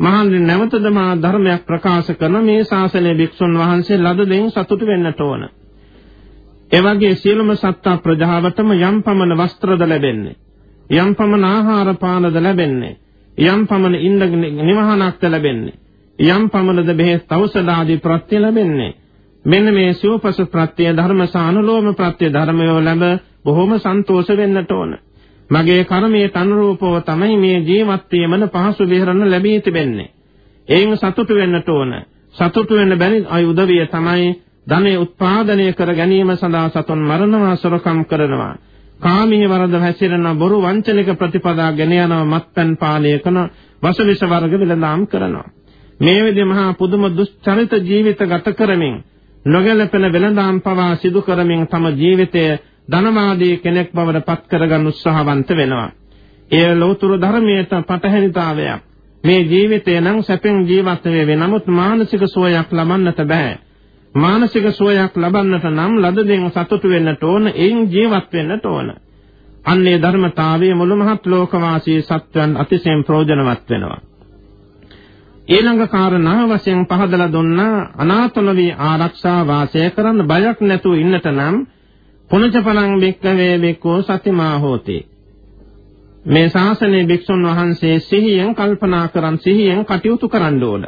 මහන්නේ නැවතද මා ධර්මයක් ප්‍රකාශ කරන මේ ශාසනයේ භික්ෂුන් වහන්සේ ලද දෙයින් සතුටු වෙන්නට ඕන. ඒ වගේ සියලුම සත්තා ප්‍රජාවටම යම් පමණ වස්ත්‍රද ලැබෙන්නේ. යම් පමණ ආහාර පානද ලැබෙන්නේ. යම් පමණ ඉන්ද නිවහනක්ද ලැබෙන්නේ. යම් පමණද බෙහෙත් ඖෂධ ආදී ප්‍රත්‍ය ලැබෙන්නේ. මෙන්න මේ සුවපස ප්‍රත්‍ය ධර්ම සානුලෝම ප්‍රත්‍ය ධර්මය ලැබ බොහොම සන්තෝෂ වෙන්නට ඕන. මගේ කර්මයට අනුරූපව තමයි මේ ජීවත් වීමන පහසු විහරණ ලැබී තිබෙන්නේ. එයින් සතුටු වෙන්නට ඕන. සතුටු වෙන්න බැරි අය උදවිය තමයි ධනෙ උත්පාදනය කර ගැනීම සඳහා සතුන් මරනවා සොරකම් කරනවා කාමීය වරද හැසිරෙන බොරු වංචනික ප්‍රතිපදා ගෙන යනවා මත්පැන් පානය කරන වසවිස වර්ග විලඳාම් කරනවා මේ විදිහ මහා පුදුම දුස්චරිත ජීවිත ගත කරමින් නොගැලපෙන වෙළඳාම් පවා සිදු කරමින් තම ජීවිතය ධනවාදී කෙනෙක් බවට පත් කරගන්න උත්සාහවන්ත වෙනවා. ඒ ලෞතර ධර්මයට පටහැනිතාවයක්. මේ ජීවිතය නම් සැපෙන් ජීවත් වේ. නමුත් මානසික සුවයක් ලබන්නට බෑ. මානසික සුවයක් ලබන්නට නම් ලද දෙයින් සතුටු වෙන්නට ඕන, එයින් ජීවත් වෙන්නට ඕන. අන්නේ ධර්මතාවයේ මුළු මහත් ලෝකවාසී සත්වයන් අතිශයින් ප්‍රයෝජනවත් වෙනවා. ඊළඟ කාරණා වශයෙන් පහදලා දුන්නා අනාතනවි ආරක්ෂා වාසය කරන්න බයක් නැතුව ඉන්නට නම් පුනචපලං බික්කවේ බික්කෝ සතිමා හෝති මේ ශාසනයේ භික්ෂුන් වහන්සේ සිහියෙන් කල්පනා කරන් සිහියෙන් කටයුතු කරන්න ඕන.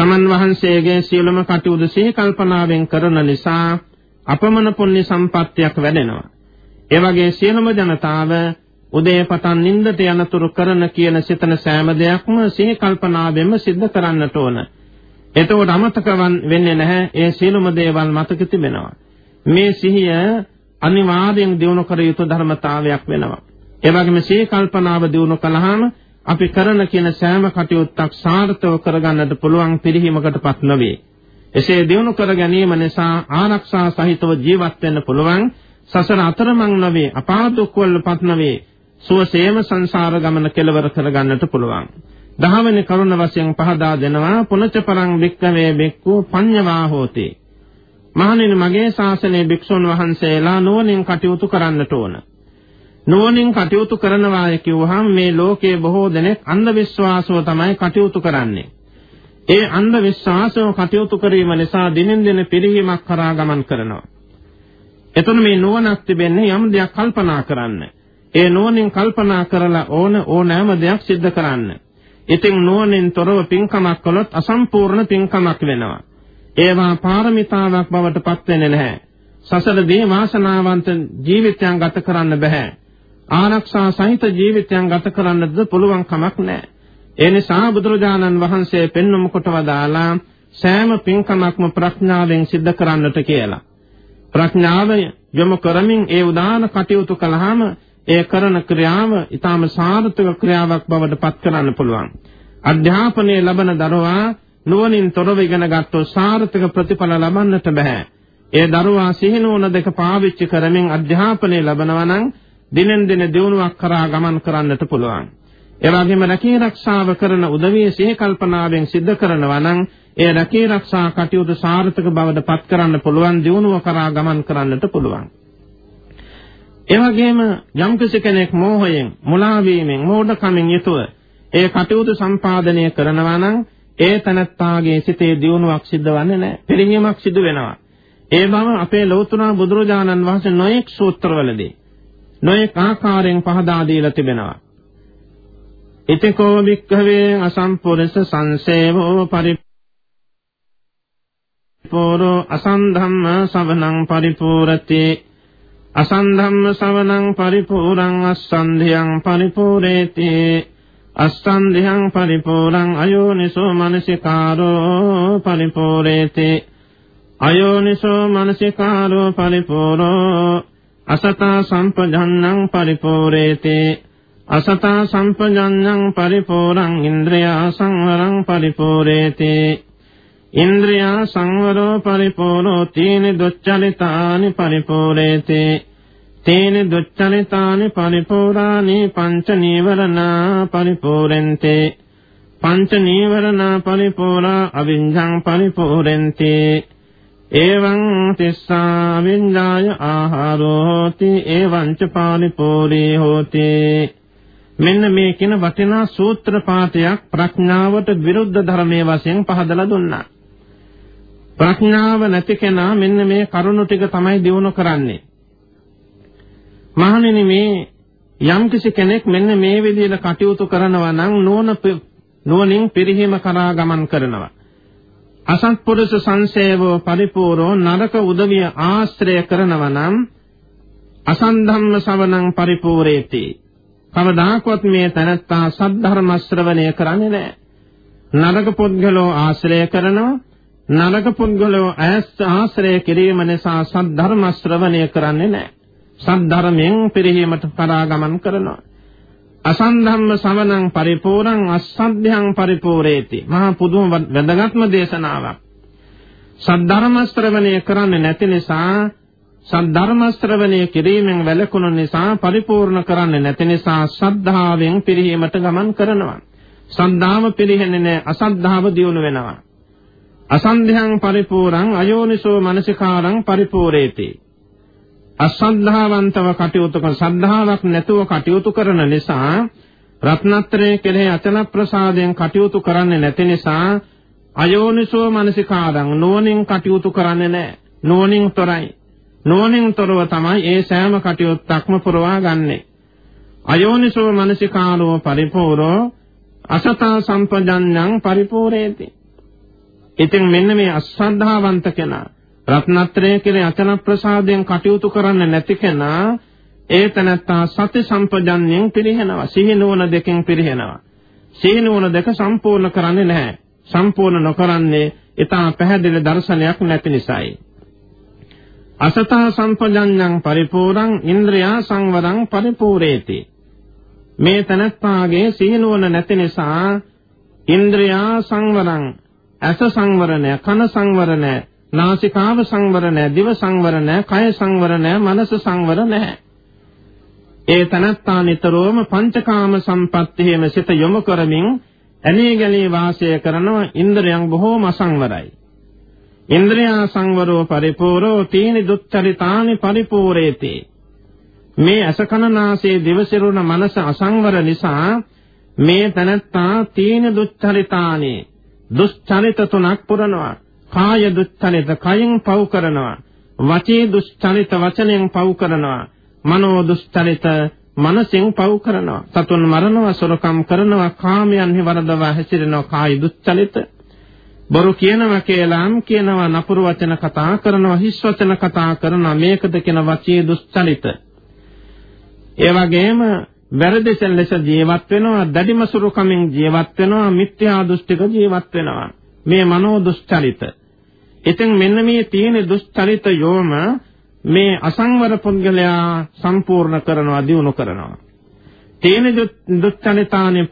තමන් වහන්සේගේ සියලුම කටයුතු සිහි කල්පනාවෙන් කරන නිසා අපමණ පුණ්‍ය සම්පත්තියක් වැඩෙනවා. ඒ වගේ සියලුම ජනතාව උදේ පටන් නිින්දට යනතුරු කරන කියන සිතන සෑම දෙයක්ම සිහි කල්පනාවෙන්ම සිද්ධ කරන්නට ඕන. එතකොට අමතක වෙන්නේ නැහැ ඒ සියලුම දේවල් මතක තිබෙනවා. මේ සිහිය අනිවාර්යෙන් දිනු කර යුතු ධර්මතාවයක් වෙනවා. ඒ වගේම සිහි කල්පනාව දිනු කළාම අපි කරන කියන සෑම කටයුත්තක් සාර්ථකව කරගන්නට පුළුවන් පිළිහිමකටපත් නොවේ. එසේ දිනු කර ගැනීම නිසා ආරක්ෂා සහිතව ජීවත් වෙන්න පුළුවන් සසර අතරමං නොවේ අපාදුක් වලපත් නොවේ සුවසේම සංසාර ගමන කෙලවර කරගන්නට පුළුවන්. දහවෙනි කරුණ වශයෙන් පහදා දෙනවා පුනච පරං වික්කවේ බික්කු පඤ්ඤවා හෝති. මහණෙනි මගේ ශාසනයේ භික්ෂුන් වහන්සේලා නුවණින් කටයුතු කරන්නට ඕන. නුවණින් කටයුතු කරනවාය කිව්වහම මේ ලෝකයේ බොහෝ දෙනෙක් අන්ධ විශ්වාසව තමයි කටයුතු කරන්නේ. ඒ අන්ධ විශ්වාසව කටයුතු කිරීම නිසා දිනෙන් දින පිරිහීමක් කරා ගමන් කරනවා. එතන මේ නුවණක් තිබෙන්නේ යම් දෙයක් කල්පනා කරන්න. ඒ නුවණින් කල්පනා කරලා ඕන ඕනෑම දෙයක් සිද්ධ කරන්න. ඉතින් නුවණින් තොරව පින්කමක් කළොත් අසම්පූර්ණ පින්කමක් වෙනවා. ඒවා පාරමිතාවක් බවට පත් වෙන්නේ නැහැ. සසරදී වාසනාවන්ත ජීවිතයන් ගත කරන්න බෑ. ආරක්ෂා සහිත ජීවිතයන් ගත කරන්නද පුළුවන් කමක් නැහැ. ඒ නිසා බුදුරජාණන් වහන්සේ පෙන්වමු කොට වදාලා සෑම පින්කමක්ම ප්‍රඥාවෙන් සිද්ධ කරන්නට කියලා. ප්‍රඥාව යොමු කරමින් ඒ උදාන කටයුතු කළාම ඒ කරන ක්‍රියාව ඊටාම සාර්ථක ක්‍රියාවක් බවට පත් කරන්න පුළුවන්. අධ්‍යාපනයේ ලබන දරුවා නුවණින් තොරව ඉගෙන ගත්තොත් සාර්ථක ප්‍රතිඵල ලබන්නට බෑ. ඒ දරුවා සිහිනුවන දෙක පාවිච්චි කරමින් අධ්‍යාපනය ලබනවා නම් දිනෙන් දින දියුණුවක් කරා ගමන් කරන්නට පුළුවන්. ඒ වගේම රැකී ආරක්ෂාව කරන උදවිය සිහි කල්පනාවෙන් සිද්ධ කරනවා නම් ඒ රැකී ආරක්ෂා කටයුතු සාර්ථක බවට පත් කරන්න පුළුවන් දියුණුව කරා ගමන් කරන්නට පුළුවන්. ඒ වගේම යම්කිසි කෙනෙක් මෝහයෙන්, මුලා වීමෙන්, මෝඩකමින් යුතුව ඒ කටයුතු සම්පාදනය කරනවා නම් ඒ තනත්තාගේ සිතේ දියුණුවක් සිද්ධවන්නේ නැහැ. පිරිහීමක් සිදු වෙනවා. ඒ බව අපේ ලෞතර බුදුරජාණන් වහන්සේ නොඑක් සූත්‍රවලදී නොඑක් ආකාරයෙන් පහදා දීලා තිබෙනවා. ඉතිකෝ වික්ඛවේ අසම්පුරස සංසේවෝ පරිපූර්ණ අසන්ධම්ම සවනං පරිපූර්ණති. අසන්ධම්ම සවනං පරිපූර්ණං අස්සන්ධියං පරිපූර්ණේති. අස්සන්ධියං පරිපූර්ණං අයෝනිසෝ මනසිකාරෝ පරිපූර්ණේති. අයෝනිසෝ මනසිකාරෝ පරිපූර්ණෝ අසතා සම්පජන්නං පරිපූර්ණේති අසතා සම්පජඤ්ඤං පරිපූර්ණං ඉන්ද්‍රියා සංවරං පරිපූර්ණේති ඉන්ද්‍රියා සංවරෝ පරිපූර්ණෝ තීනි දුච්චලිතානි පරිපූර්ණේති තේන දුච්චලිතානි පරිපූර්ණානි පංච නීවරණා පරිපූර්ණන්තේ පංච නීවරණා පරිපූර්ණා අවිඤ්ඤං පරිපූර්ණන්තේ එවං තිස්සා විඤ්ඤාය ආහාරෝ හෝති එවං ච පරිපූර්ණී හෝති මෙන්න මේ කියන වටිනා සූත්‍ර පාඨයක් ප්‍රඥාවට විරුද්ධ ධර්මයේ වශයෙන් පහදලා දුන්නා. ප්‍රඥාව නැති කෙනා මෙන්න මේ කරුණු ටික තමයි දිනු කරන්නේ. මහණෙනි මේ යම්කිසි කෙනෙක් මෙන්න මේ විදිහට කටයුතු කරනවා නම් නෝන නෝනින් පිරිහීම කරා ගමන් කරනවා. අසත්පුරුෂ සංසේවෝ පරිපූර්ණෝ නරක උදවිය ආශ්‍රය කරනවා නම් අසන්ධම්ම ශවණං පරිපූර්ණේති. කවදාකවත් මේ තනත්තා සද්ධර්ම ශ්‍රවණය කරන්නේ නැහැ. නරක පුද්ගලෝ ආශ්‍රය කරනවා නරක පුද්ගලෝ ආශ්‍රය කිරීම නිසා සද්ධර්ම ශ්‍රවණය කරන්නේ නැහැ. සද්ධර්මයෙන් පිරිහීමට කරා ගමන් කරනවා. අසන්ධම්ම සමනං පරිපූර්ණං අස්සද්ධ්‍යං පරිපූර්ණේති. මහා පුදුම වැදගත්ම දේශනාවක්. සද්ධර්ම ශ්‍රවණය කරන්නේ නැති නිසා සද්ධර්ම ශ්‍රවණය කිරීමෙන් වැළකුණු නිසා පරිපූර්ණ කරන්නේ නැති නිසා ශ්‍රද්ධාවෙන් පිරිහීමට ගමන් කරනවා. සද්ධාව පිරිහෙන්නේ නැහැ අසද්ධාව දියුණු වෙනවා. අසන්ධ්‍යං පරිපූර්ණං අයෝනිසෝ මනසිකාරං පරිපූර්ණේති. අසද්ධාවන්තව කටයුතු කරන සද්ධාාවක් නැතුව කටයුතු කරන නිසා රත්නත්‍රයේ කෙරෙහි අචල ප්‍රසාදයෙන් කටයුතු කරන්නේ නැති නිසා අයෝනිසෝ මනසිකාරං නුවණින් කටයුතු කරන්නේ නැහැ. නුවණින් තොරයි. නුවණින් තොරව තමයි ඒ සෑම කටයුත්තක්ම පුරවා ගන්නෙ. අයෝනිසෝ මනසිකාරෝ පරිපූර්ණෝ අසතා සම්පජඤ්ඤං පරිපූර්ණේති. ඉතින් මෙන්න මේ අසද්ධාවන්ත කෙනා රත්නත්‍රය කෙරේ අචල ප්‍රසාදයෙන් කටයුතු කරන්න නැති කෙනා ඒ තනත්තා සති සම්පජන්යෙන් පිරිහෙනවා. සිහි නුවණ දෙකෙන් පිරිහෙනවා. සිහි නුවණ දෙක සම්පූර්ණ කරන්නේ නැහැ. සම්පූර්ණ නොකරන්නේ ඊටා පැහැදිලි දර්ශනයක් නැති නිසායි. අසතා සම්පජඤ්ඤං පරිපූර්ණං ඉන්ද්‍රියා සංවරං පරිපූර්ණේති. මේ තනත්තාගේ සිහි නුවණ නැති නිසා ඉන්ද්‍රියා සංවරං ඇස සංවර නැහැ, කන සංවර නැහැ, නාසිකාව සංවර නැහැ, දිව සංවර නැහැ, කය සංවර නැහැ, මනස සංවර නැහැ. ඒ තනත්තා නිතරම පංචකාම සම්පත්තියෙම සිත යොමු කරමින් ඇලී ගලී වාසය කරනවා ඉන්ද්‍රයන් බොහෝම අසංවරයි. ඉන්ද්‍රියා සංවරෝ පරිපූර්ණෝ තීනි දුච්චරිතානි පරිපූර්ණේති. මේ අසකනාසේ දිවසිරුණ මනස අසංවර නිසා මේ තනත්තා තීන දුච්චරිතානි දුෂ්චරිත තුනක් පුරනවා. කාය දුෂ්චරිත කයෙන් පව් කරනවා. වචී දුෂ්චරිත වචනයෙන් පව් කරනවා. මනෝ දුෂ්චරිත මනසෙන් පව් කරනවා. සතුන් මරනවා, සොරකම් කරනවා, කාමයන්හි වරදවා හැසිරෙනවා. කාය දුෂ්චරිත බොරු කියනවා කියලාම් කියනවා නපුරු වචන කතා කරනවා හිස් වචන කතා කරනවා මේකද කියන වචී දුෂ්චරිත ඒ වගේම වැරදි ලෙස ජීවත් වෙනවා දැඩිමසුරු කමින් ජීවත් වෙනවා මිත්‍යා දෘෂ්ටික ජීවත් වෙනවා මේ මනෝ දුස්චරිත ඉතින් මෙන්න මේ තියෙන දුස්චරිත යෝම මේ අසංවර පුද්ගලයා සම්පූර්ණ කරනවා දියුණු කරනවා. තේන දුස්චරිතානේ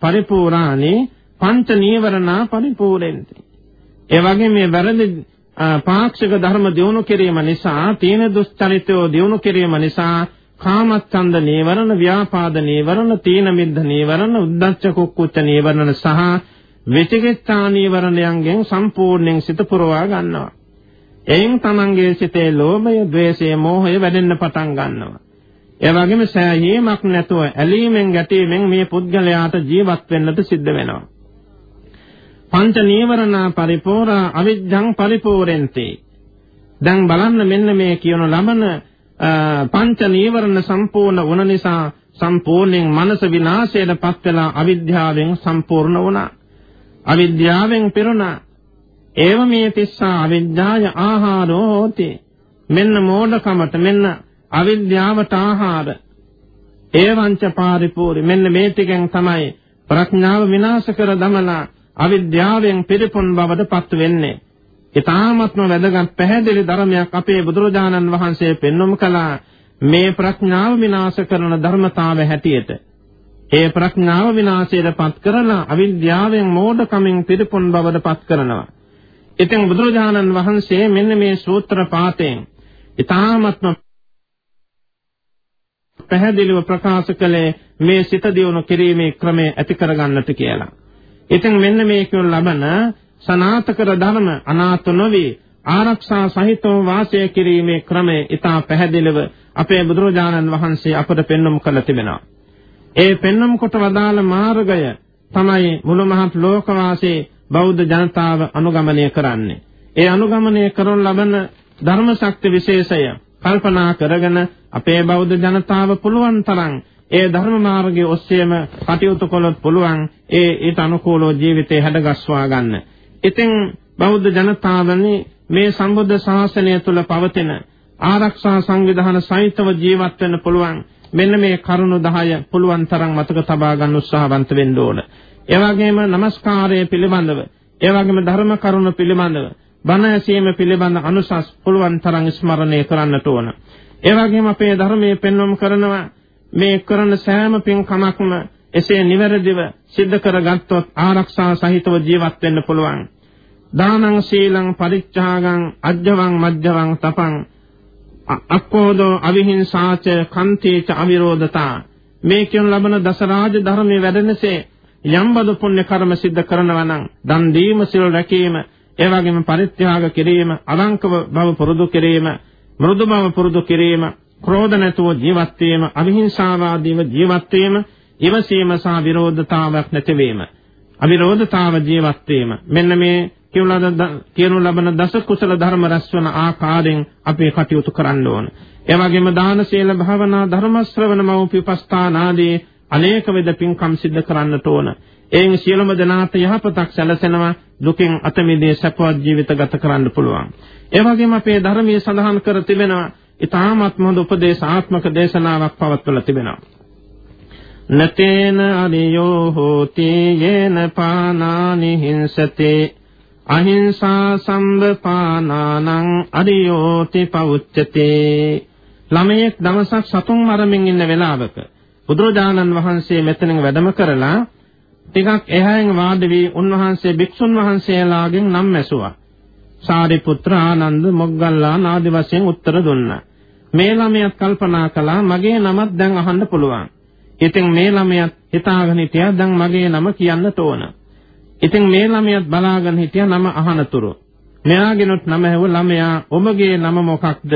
පරිපූර්ණානි පංච නීවරණා පරිපූර්ණෙන්ති. ඒ වගේ මේ වැරදි පාක්ෂික ධර්ම දියුණු කිරීම නිසා තීන දුස්චරිතය දියුණු කිරීම නිසා කාමච්ඡන්ද නීවරණ, ව්‍යාපාද නීවරණ, තීන මිද්ධ නීවරණ, උද්ධච්ච කුක්කුච්ච නීවරණ සහ විචිකිච්ඡා නීවරණයන්ගෙන් සම්පූර්ණයෙන් සිත පුරවා ගන්නවා. එයින් තමන්ගේ සිතේ ලෝභය, ద్వේෂය, මෝහය වැඩෙන්න පටන් ගන්නවා. ඒ වගේම සෑහීමක් නැතුව ඇලීමෙන් ගැටීමෙන් මේ පුද්ගලයාට ජීවත් වෙන්නට සිද්ධ වෙනවා. පංච නීවරණ පරිපූර්ණ අවිජ්ජං පරිපූර්ණන්ති. දැන් බලන්න මෙන්න මේ කියන ලබන පංච නීවරණ සම්පූර්ණ වුණ නිසා සම්පූර්ණයෙන් මනස විනාශයට පත් වෙලා අවිද්‍යාවෙන් සම්පූර්ණ වුණා. අවිද්‍යාවෙන් පිරුණා. ඒව මේ තිස්සා අවිද්‍යාය ආහාරෝ හෝති. මෙන්න මෝඩකමට මෙන්න අවිද්‍යාවට ආහාර. ඒවංච පාරිපූර්ණ මෙන්න මේ ටිකෙන් තමයි ප්‍රඥාව විනාශ කර දමලා අවිද්‍යාවෙන් පිරිපුන් බවට පත් වෙන්නේ. ඊ타ත්ම වැදගත් පැහැදිලි ධර්මයක් අපේ බුදුරජාණන් වහන්සේ පෙන්වමු කළා මේ ප්‍රඥාව විනාශ කරන ධර්මතාවය හැටියට. ඒ ප්‍රඥාව විනාශයට පත් කරලා අවිද්‍යාවෙන් මෝඩකමින් පිරිපුන් බවට පත් කරනවා. ඉතින් බුදුරජාණන් වහන්සේ මෙන්න මේ සූත්‍ර පාඨයෙන් ඊ타ත්ම පැහැදිලිව ප්‍රකාශ කළේ මේ සිත දියුණු කිරීමේ ක්‍රමය ඇති කරගන්නට කියලා. ඉතින් මෙන්න මේ කියන ලබන සනාතකර ධර්ම අනාත නොවේ ආරක්ෂා සහිතව වාසය කිරීමේ ක්‍රමය ඊටා පැහැදිලිව අපේ බුදුරජාණන් වහන්සේ අපට පෙන්වමු කළ තිබෙනවා. ඒ පෙන්වමු කොට වදාළ මාර්ගය තමයි මුළු මහත් ලෝකවාසී බෞද්ධ ජනතාව අනුගමනය කරන්නේ. ඒ අනුගමනය කරන ලබන ධර්ම ශක්ති විශේෂය කල්පනා කරගෙන අපේ බෞද්ධ ජනතාව පුළුවන් තරම් ඒ ධර්ම මාර්ගයේ ඔස්සේම කටයුතු කළොත් පුළුවන් ඒ ඊට අනුකූලව ජීවිතේ හැඩගස්වා ගන්න. ඉතින් බෞද්ධ ජනතාවනි මේ සම්බුද්ධ ශාසනය තුල පවතින ආරක්ෂා සංවිධාන සහිතව ජීවත් වෙන්න පුළුවන් මෙන්න මේ කරුණු 10 පුළුවන් තරම් මතක තබා ගන්න උත්සාහවන්ත වෙන්න ඕන. ඒ වගේම নমස්කාරය පිළිබඳව ඒ වගේම ධර්ම කරුණ පිළිබඳව බණ ඇසීම පිළිබඳ අනුසස් පුළුවන් තරම් ස්මරණය කරන්නට ඕන. ඒ වගේම අපේ ධර්මයේ පෙන්වම් කරනවා මේ කරන සෑම පින්කමක්ම එසේ නිවැරදිව සිද්ධ කරගත්තොත් ආරක්ෂා සහිතව ජීවත් වෙන්න පුළුවන්. දානං සීලං පරිත්‍යාගං අජ්ජවං මජ්ජවං තපං අක්කෝදෝ අවිහිංසාච කන්තේච අවිරෝධතා. මේ කියන ලබන දසරාජ ධර්මයේ වැඩෙනසේ යම්බදු පුණ්‍ය කර්ම සිද්ධ කරනවා නම් දන් දීම සිල් රැකීම ඒ වගේම පරිත්‍යාග කිරීම අලංකව බව පුරුදු කිරීම මෘදු බව පුරුදු කිරීම ක්‍රෝධ නැතුව ජීවත් වීම අවිහිංසාවාදීව ජීවත් වීම ඉවසීම සහ විරෝධතාවක් නැතිවීම. අවිරෝධතාව ජීවත් වීම. මෙන්න මේ කියනු ලබන දස කුසල ධර්ම රැස්වන ආකාරයෙන් අපි කටයුතු කරන්න ඕන. ඒ වගේම දාන සීල භාවනා ධර්ම ශ්‍රවණ මෞපිපස්ථාන ආදී අනේක විද පින්කම් සිද්ධ කරන්නට ඕන. එයින් සියලුම දෙනාට යහපතක් සැලසෙනවා දුකින් අත මිදී සපවත් ජීවිත ගත කරන්න පුළුවන්. ඒ වගේම අපේ ධර්මයේ සඳහන් කර තිබෙනවා ඊ타ත්ම හොඳ උපදේශාත්මක දේශනාවක් පවත්වලා තිබෙනවා. නතේන අරියෝ හෝති යේන පානානි හිංසතේ අහිංසා සම්බපානානං අරියෝති පවුච්චතේ ළමයෙක් දවසක් සතුන් මරමින් ඉන්න වෙලාවක බුදුරජාණන් වහන්සේ මෙතනින් වැඩම කරලා ටිකක් එහායින් වාඩි වී උන්වහන්සේ භික්ෂුන් වහන්සේලාගෙන් නම් ඇසුවා. සාරිපුත්‍ර ආනන්ද මොග්ගල්ලාන ආදි වශයෙන් උත්තර දුන්නා. මේ ළමයාත් කල්පනා කළා මගේ නමත් දැන් අහන්න පුළුවන්. ඉතින් මේ ළමයාත් හිතාගෙන හිටියා දැන් මගේ නම කියන්න තෝන. ඉතින් මේ ළමයාත් බලාගෙන හිටියා නම අහනතුරු. මෙයාගෙනුත් නම ඇහුව ළමයා ඔබගේ නම මොකක්ද?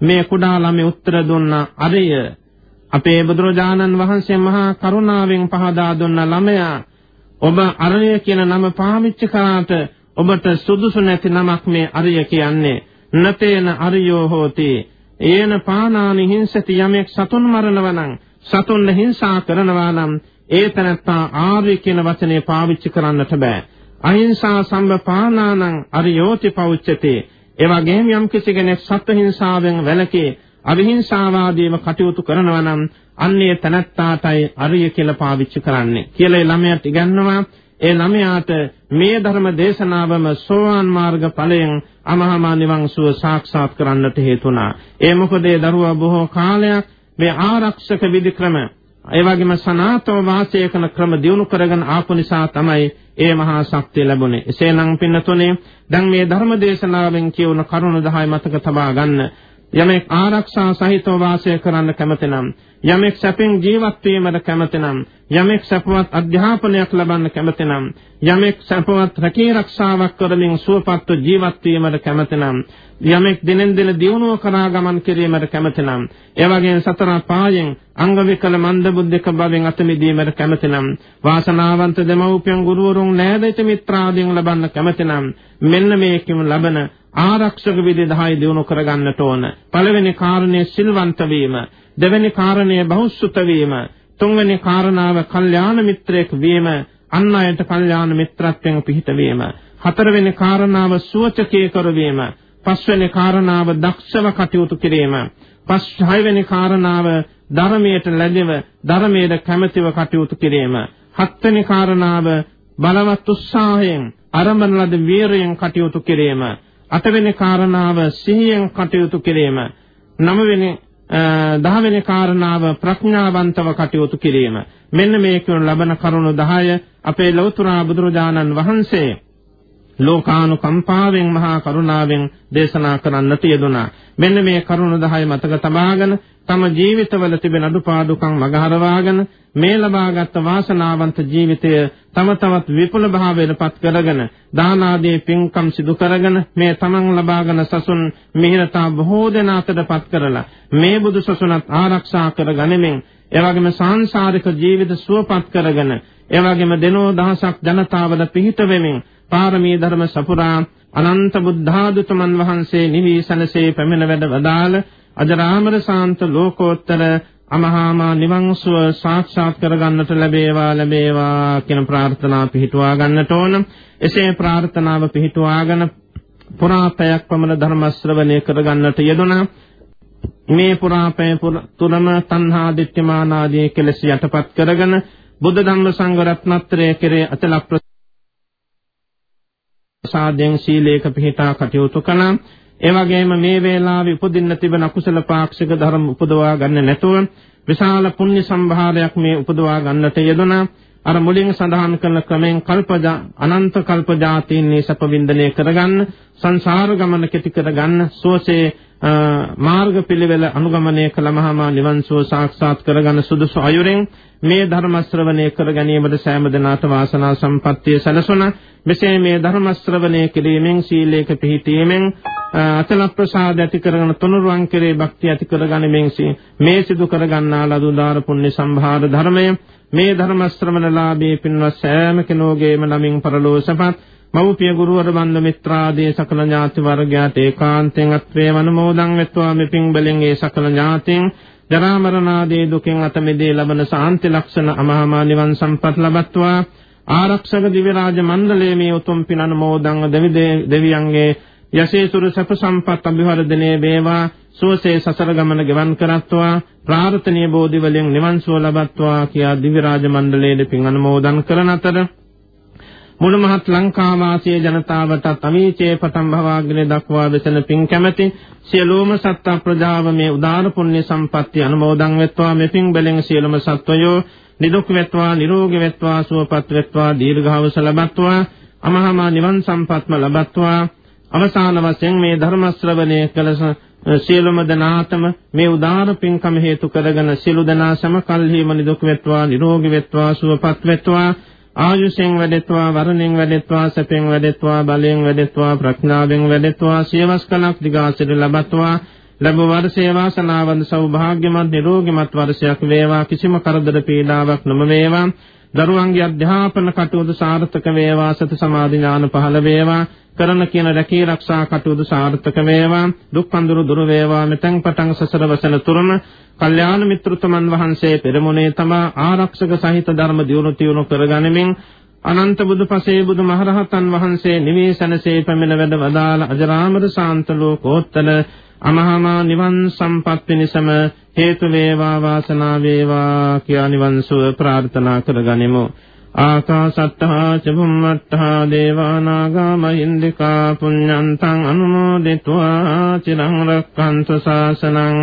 මේ කුඩා ළමයා උත්තර දුන්නා අරය අපේ බුදුරජාණන් වහන්සේ මහා කරුණාවෙන් පහදා දුන්න ළමයා ඔබ අරය කියන නම පාවිච්චි කරාට ඔබට සුදුසු නැති නමක් මේ අරය කියන්නේ නතේන අරියෝ හෝති ඒන පානානි හිංසති යමෙක් සතුන් මරනවා නම් සතුන් හිංසා කරනවා නම් ඒ තනත්තා ආර්ය කියන වචනේ පාවිච්චි කරන්නට බෑ. අහිංසා සම්බපානානං අරියෝති පෞච්චති. ඒ වගේම යම් කිසි කෙනෙක් සත්ව හිංසාවෙන් වැළකී අවිහිංසාවාදීව කටයුතු කරනවා නම් අන්නේ තනත්තාටයි අරිය කියලා පාවිච්චි කරන්නේ. කියලා ඒ ළමයාට ඉගන්නවා. ඒ ළමයාට මේ ධර්ම දේශනාවම සෝවාන් මාර්ග ඵලයෙන් අමහා නිවන් සුව සාක්ෂාත් කරන්නට හේතුණා. ඒ මොකද ඒ දරුවා බොහෝ කාලයක් මේ ආරක්ෂක විධි ක්‍රම ඒ වගේම සනාතව වාසය කරන ක්‍රම දියුණු කරගෙන ආපු නිසා තමයි ඒ මහා ශක්තිය ලැබුණේ. එසේනම් පින්නතුනේ දැන් මේ ධර්ම දේශනාවෙන් කියවන කරුණ 10 මතක තබා ගන්න. යමෙක් ආරක්ෂා සහිතව වාසය කරන්න කැමති නම් යමෙක් සැපෙන් ජීවත් වීමට කැමති නම් යමෙක් සැපවත් අධ්‍යාපනයක් ලබන්න කැමති නම් යමෙක් සැපවත් රැකී රක්ෂාවක් කරමින් සුවපත්ව ජීවත් වීමට කැමති නම් යමෙක් දිනෙන් දින දියුණුව කරා ගමන් කිරීමට කැමති නම් ඒ වගේම සතර පායෙන් අංග විකල මන්ද බුද්ධික භවෙන් අත මිදීමට කැමති නම් වාසනාවන්ත දෙමව්පියන් ගුරුවරුන් නෑදෑත මිත්‍රාදීන් ලබන්න කැමති නම් මෙන්න මේකම ලබන ආරක්ෂක විදි 10 දිනු කරගන්නට ඕන. පළවෙනි කාරණය සිල්වන්ත වීම, දෙවෙනි කාරණය බහුසුත වීම, තුන්වෙනි කාරණාව කල්යාණ මිත්‍රයෙක් වීම, අන් අයට කල්යාණ මිත්‍රත්වයෙන් පිහිට වීම. හතරවෙනි කාරණාව සුවචකේ කරවීම, පස්වෙනි කාරණාව දක්ෂව කටයුතු කිරීම, පස් හයවෙනි කාරණාව ධර්මයට ලැබෙව ධර්මයට කැමැතිව කටයුතු කිරීම, හත්වෙනි කාරණාව බලවත් උත්සාහයෙන් අරඹන ලද වීරයෙන් කටයුතු කිරීම. අටවෙනි කාරණාව සිහියෙන් කටයුතු කිරීම. නවවෙනි දහවෙනි කාරණාව ප්‍රඥාවන්තව කටයුතු කිරීම. මෙන්න මේ කියන ලබන කරුණු 10 අපේ ලෞතර බුදුරජාණන් වහන්සේ ලෝකානුකම්පාවෙන් මහා කරුණාවෙන් දේශනා කරන්නට යෙදුනා මෙන්න මේ කරුණු 10 මතක තබාගෙන තම ජීවිතවල තිබෙන අඩුපාඩුකම් මගහරවාගෙන මේ ලබාගත් වාසනාවන්ත ජීවිතය තම තවත් විපුල භාවයටපත් කරගෙන දාන ආදී පින්කම් සිදු කරගෙන මේ තමන් ලබාගෙන සසුන් මිහිරතා බොහෝ දෙනාටපත් කරලා මේ බුදු සසුනත් ආරක්ෂා කරගනිමින් එවැගේම සාංශාරික ජීවිත සුවපත් කරගෙන එවැගේම දෙනෝ දහසක් ජනතාවද පිහිට වෙමින් පාරමී ධර්ම සපුරා අනන්ත බුද්ධාදුතමන් වහන්සේ නිවිසනසේ පැමිණ වැඩ වදාළ අජරාමර ශාන්ත ලෝකෝත්තර අමහාමා නිවන් සුව සාක්ෂාත් කරගන්නට ලැබේවා ලැබේවා කියන ප්‍රාර්ථනා පිහිටුවා ගන්නට ඕන. එසේ ප්‍රාර්ථනාව පිහිටුවාගෙන පුරාපයක් පමණ ධර්ම ශ්‍රවණය කරගන්නට යෙදුණා. මේ පුරාපය තුනම තණ්හා දිට්ඨිමාන ආදී කෙලෙස් යටපත් කරගෙන බුද්ධ ධම්ම සංඝ රත්නත්‍රය කෙරේ අචල සාදෙන් සීලේක පිහිටා කටයුතු කළා. ඒ වගේම මේ වේලාවේ උපදින්න තිබෙන අකුසල පාක්ෂික ධර්ම උපදවා ගන්න නැතුව විශාල පුණ්‍ය සම්භාරයක් මේ උපදවා ගන්නට යෙදුණා. අර මුලින් සඳහන් කරන ක්‍රමෙන් කල්පජා අනන්ත කල්ප ජාතීන් සැප වින්දනය කරගන්න සංසාර ගමන කෙටි කරගන්න සෝසේ මාර්ග පිළිවෙල අනුගමනය කළමහම නිවන් සුව සාක්ෂාත් කරගන්න සුදුසු අයුරින් මේ ධර්ම ශ්‍රවණය කර ගැනීමට සෑම දිනාට වාසනා සම්පත්තිය සැලසුණ මෙසේ මේ ධර්ම ශ්‍රවණය කිරීමෙන් සීලේක පිහිටීමෙන් අචල ප්‍රසාද ඇති කරගෙන තුනුරුවන් කෙරේ භක්තිය ඇති කරගැනීමෙන් මේ සිදු කරගන්නා ලද උදාර පුණ්‍ය සම්භාර ධර්මය මේ ධර්ම ශ්‍රවණලාභී පින්වත් සෑම කෙනෙකුගේම නමින් පරලෝසපත් මව්පිය ගුරුවර බන්ධ මිත්‍රාදී සකල ඥාති වර්ගයාට ඒකාන්තයෙන් අත්වේ වනමෝදන් වෙත්වා මෙපින් බලෙන් ඒ සකල ඥාතීන් ජරා මරණ ආදී දුකෙන් අත මිදී ලබන සාන්ති ලක්ෂණ අමහා නිවන් සම්පත් ලබත්වා. ආරක්ෂක දිව්‍ය රාජ මණ්ඩලයේ මේ උතුම් පින් අනුමෝදන් දෙවියන්ගේ යසේසුර සප සම්පත් අභිවර්ධනයේ වේවා. සුවසේ සසර ගමන ගෙවන් කරත්වා ප්‍රාර්ථනීය බෝධි වලින් නිවන් සුව ලබත්වා කියා දිව්‍ය රාජ මණ්ඩලයේ පින් අනුමෝදන් කරන අතර මුළු මහත් ලංකා වාසී ජනතාවට අමීචේ පතම් භවාග්‍රේ දක්වා වෙසෙන පින් කැමැති සියලුම සත්ත්ව ප්‍රජාව මේ උදාන පුණ්‍ය සම්පatti අනුමෝදන් වෙත්වා. මෙපින් බැලෙන් සියලුම සත්වයෝ නිදුක් වෙත්වා නිරෝගී වෙත්වා සුවපත් වෙත්වා දීර්ඝායුෂ ලබත්වා අමහා නිවන් සම්පත්ම ලබත්වා. අවසාන වශයෙන් මේ ධර්ම ශ්‍රවණය කළ සියලුම දනාතම මේ උදාන පින්කම හේතු කරගෙන සියලු දනා සම කල්හිම නිදුක් වෙත්වා නිරෝගී වෙත්වා සුවපත් වෙත්වා ආයුෂෙන් වැඩෙත්වා වරණෙන් වැඩෙත්වා සැපෙන් වැඩෙත්වා බලයෙන් වැඩෙත්වා ප්‍රඥාවෙන් වැඩෙත්වා සියවස් කලක් දිගාසිර ලබත්වා. ලැබ වර්ෂයේ වාසනාවන්ත සෞභාග්‍යමත් නිරෝගීමත් වර්ෂයක් වේවා. කිසිම කරදර පීඩාවක් නොම වේවා දරුවන්ගේ අධ්‍යාපන කටයුතු සාර්ථක වේවා සති සමාධි ඥාන පහළ වේවා කරන කියන රැකී ආරක්ෂා කටයුතු සාර්ථක වේවා දුක් අඳුරු දුර වේවා මෙතෙන් පටන් සසර වසන තුරුම කල්යාණ මිත්‍රතුමන් වහන්සේ පෙරමුණේ තමා ආරක්ෂක සහිත ධර්ම දියුණු තියුණු කරගනිමින් අනන්ත බුදුපසේ බුදුමහරහතන් වහන්සේ නිවේසනසේ පැමිණ වැඩ වදාළ අජරාමර ශාන්ත ලෝකෝත්තර අමහාමා නිවන් සම්පත් වෙනසම හේතු වේවා වාසනා වේවා කියා නිවන් සුව ප්‍රාර්ථනා කරගනිමු. ආකාසත්තා චුම්මත්තා දේවානාගා මහින්దికා පුඤ්ඤන්තං අනුමෝදිත्वा චිරං රක්ඛන්තු ශාසනං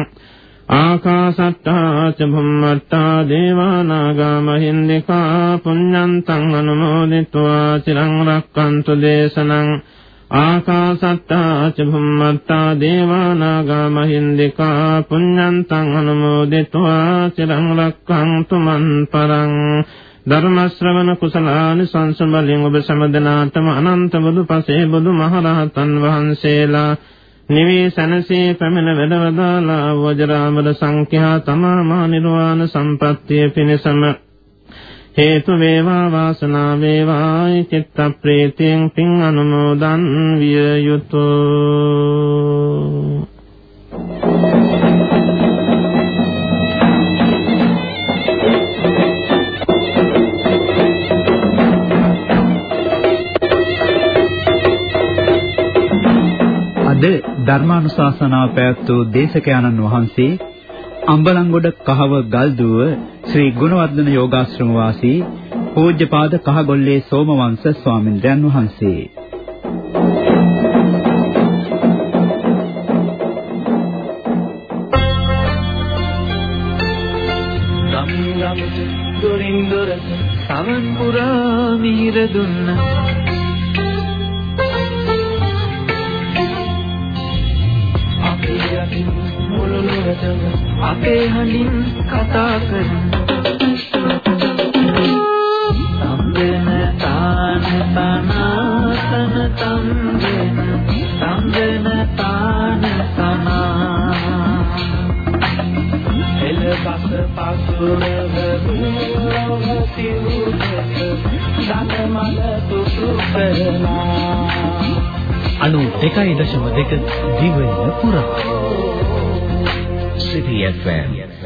ආකාසත්තා චුම්මත්තා දේවානාගා මහින්దికා පුඤ්ඤන්තං අනුමෝදිත्वा චිරං රක්ඛන්තු දේශනං ආකාසත්තා ච භුම්මත්තා දේවානාගා මහින්దికා පුඤ්ඤන්තං අනුමෝදිත्वा චිරං රක්ඛන්තු මන් පරං ධර්ම ශ්‍රවණ කුසලානි සංසම්බලෙන් ඔබ සමදනාතම අනන්ත බුදු පසේ බුදු මහරහතන් වහන්සේලා නිවේ සනසේ පැමිණ වැඩවදාලා වජරාමල සංඛ්‍යා තමා මා නිර්වාණ සම්පත්තිය පිණසම හේතු වේවා වාසනා වේවා චිත්ත ප්‍රීතියෙන් පින් අනුමෝදන් විය යුතුය අද ධර්මානුශාසනාව පැවැත්වූ දේශකයන්න් වහන්සේ අම්බලන්ගොඩ කහව ගල්දුව ශ්‍රී ගුණවර්ධන යෝගාශ්‍රම වාසී පූජ්‍යපාද කහගොල්ලේ සෝමවංශ ස්වාමින්ද්‍රයන් වහන්සේ. දොරින් දොරට සමන් පුරා මිහිර දුන්නා අපේ හඬින් කතා කරන සම්දෙන තාන තනාසන සම්දෙන සම්දෙන තාන තනා එලබස පසුරව සිවුරක සතමල තුතු කරනා අනු 2.2 දිවයින පුරා City FM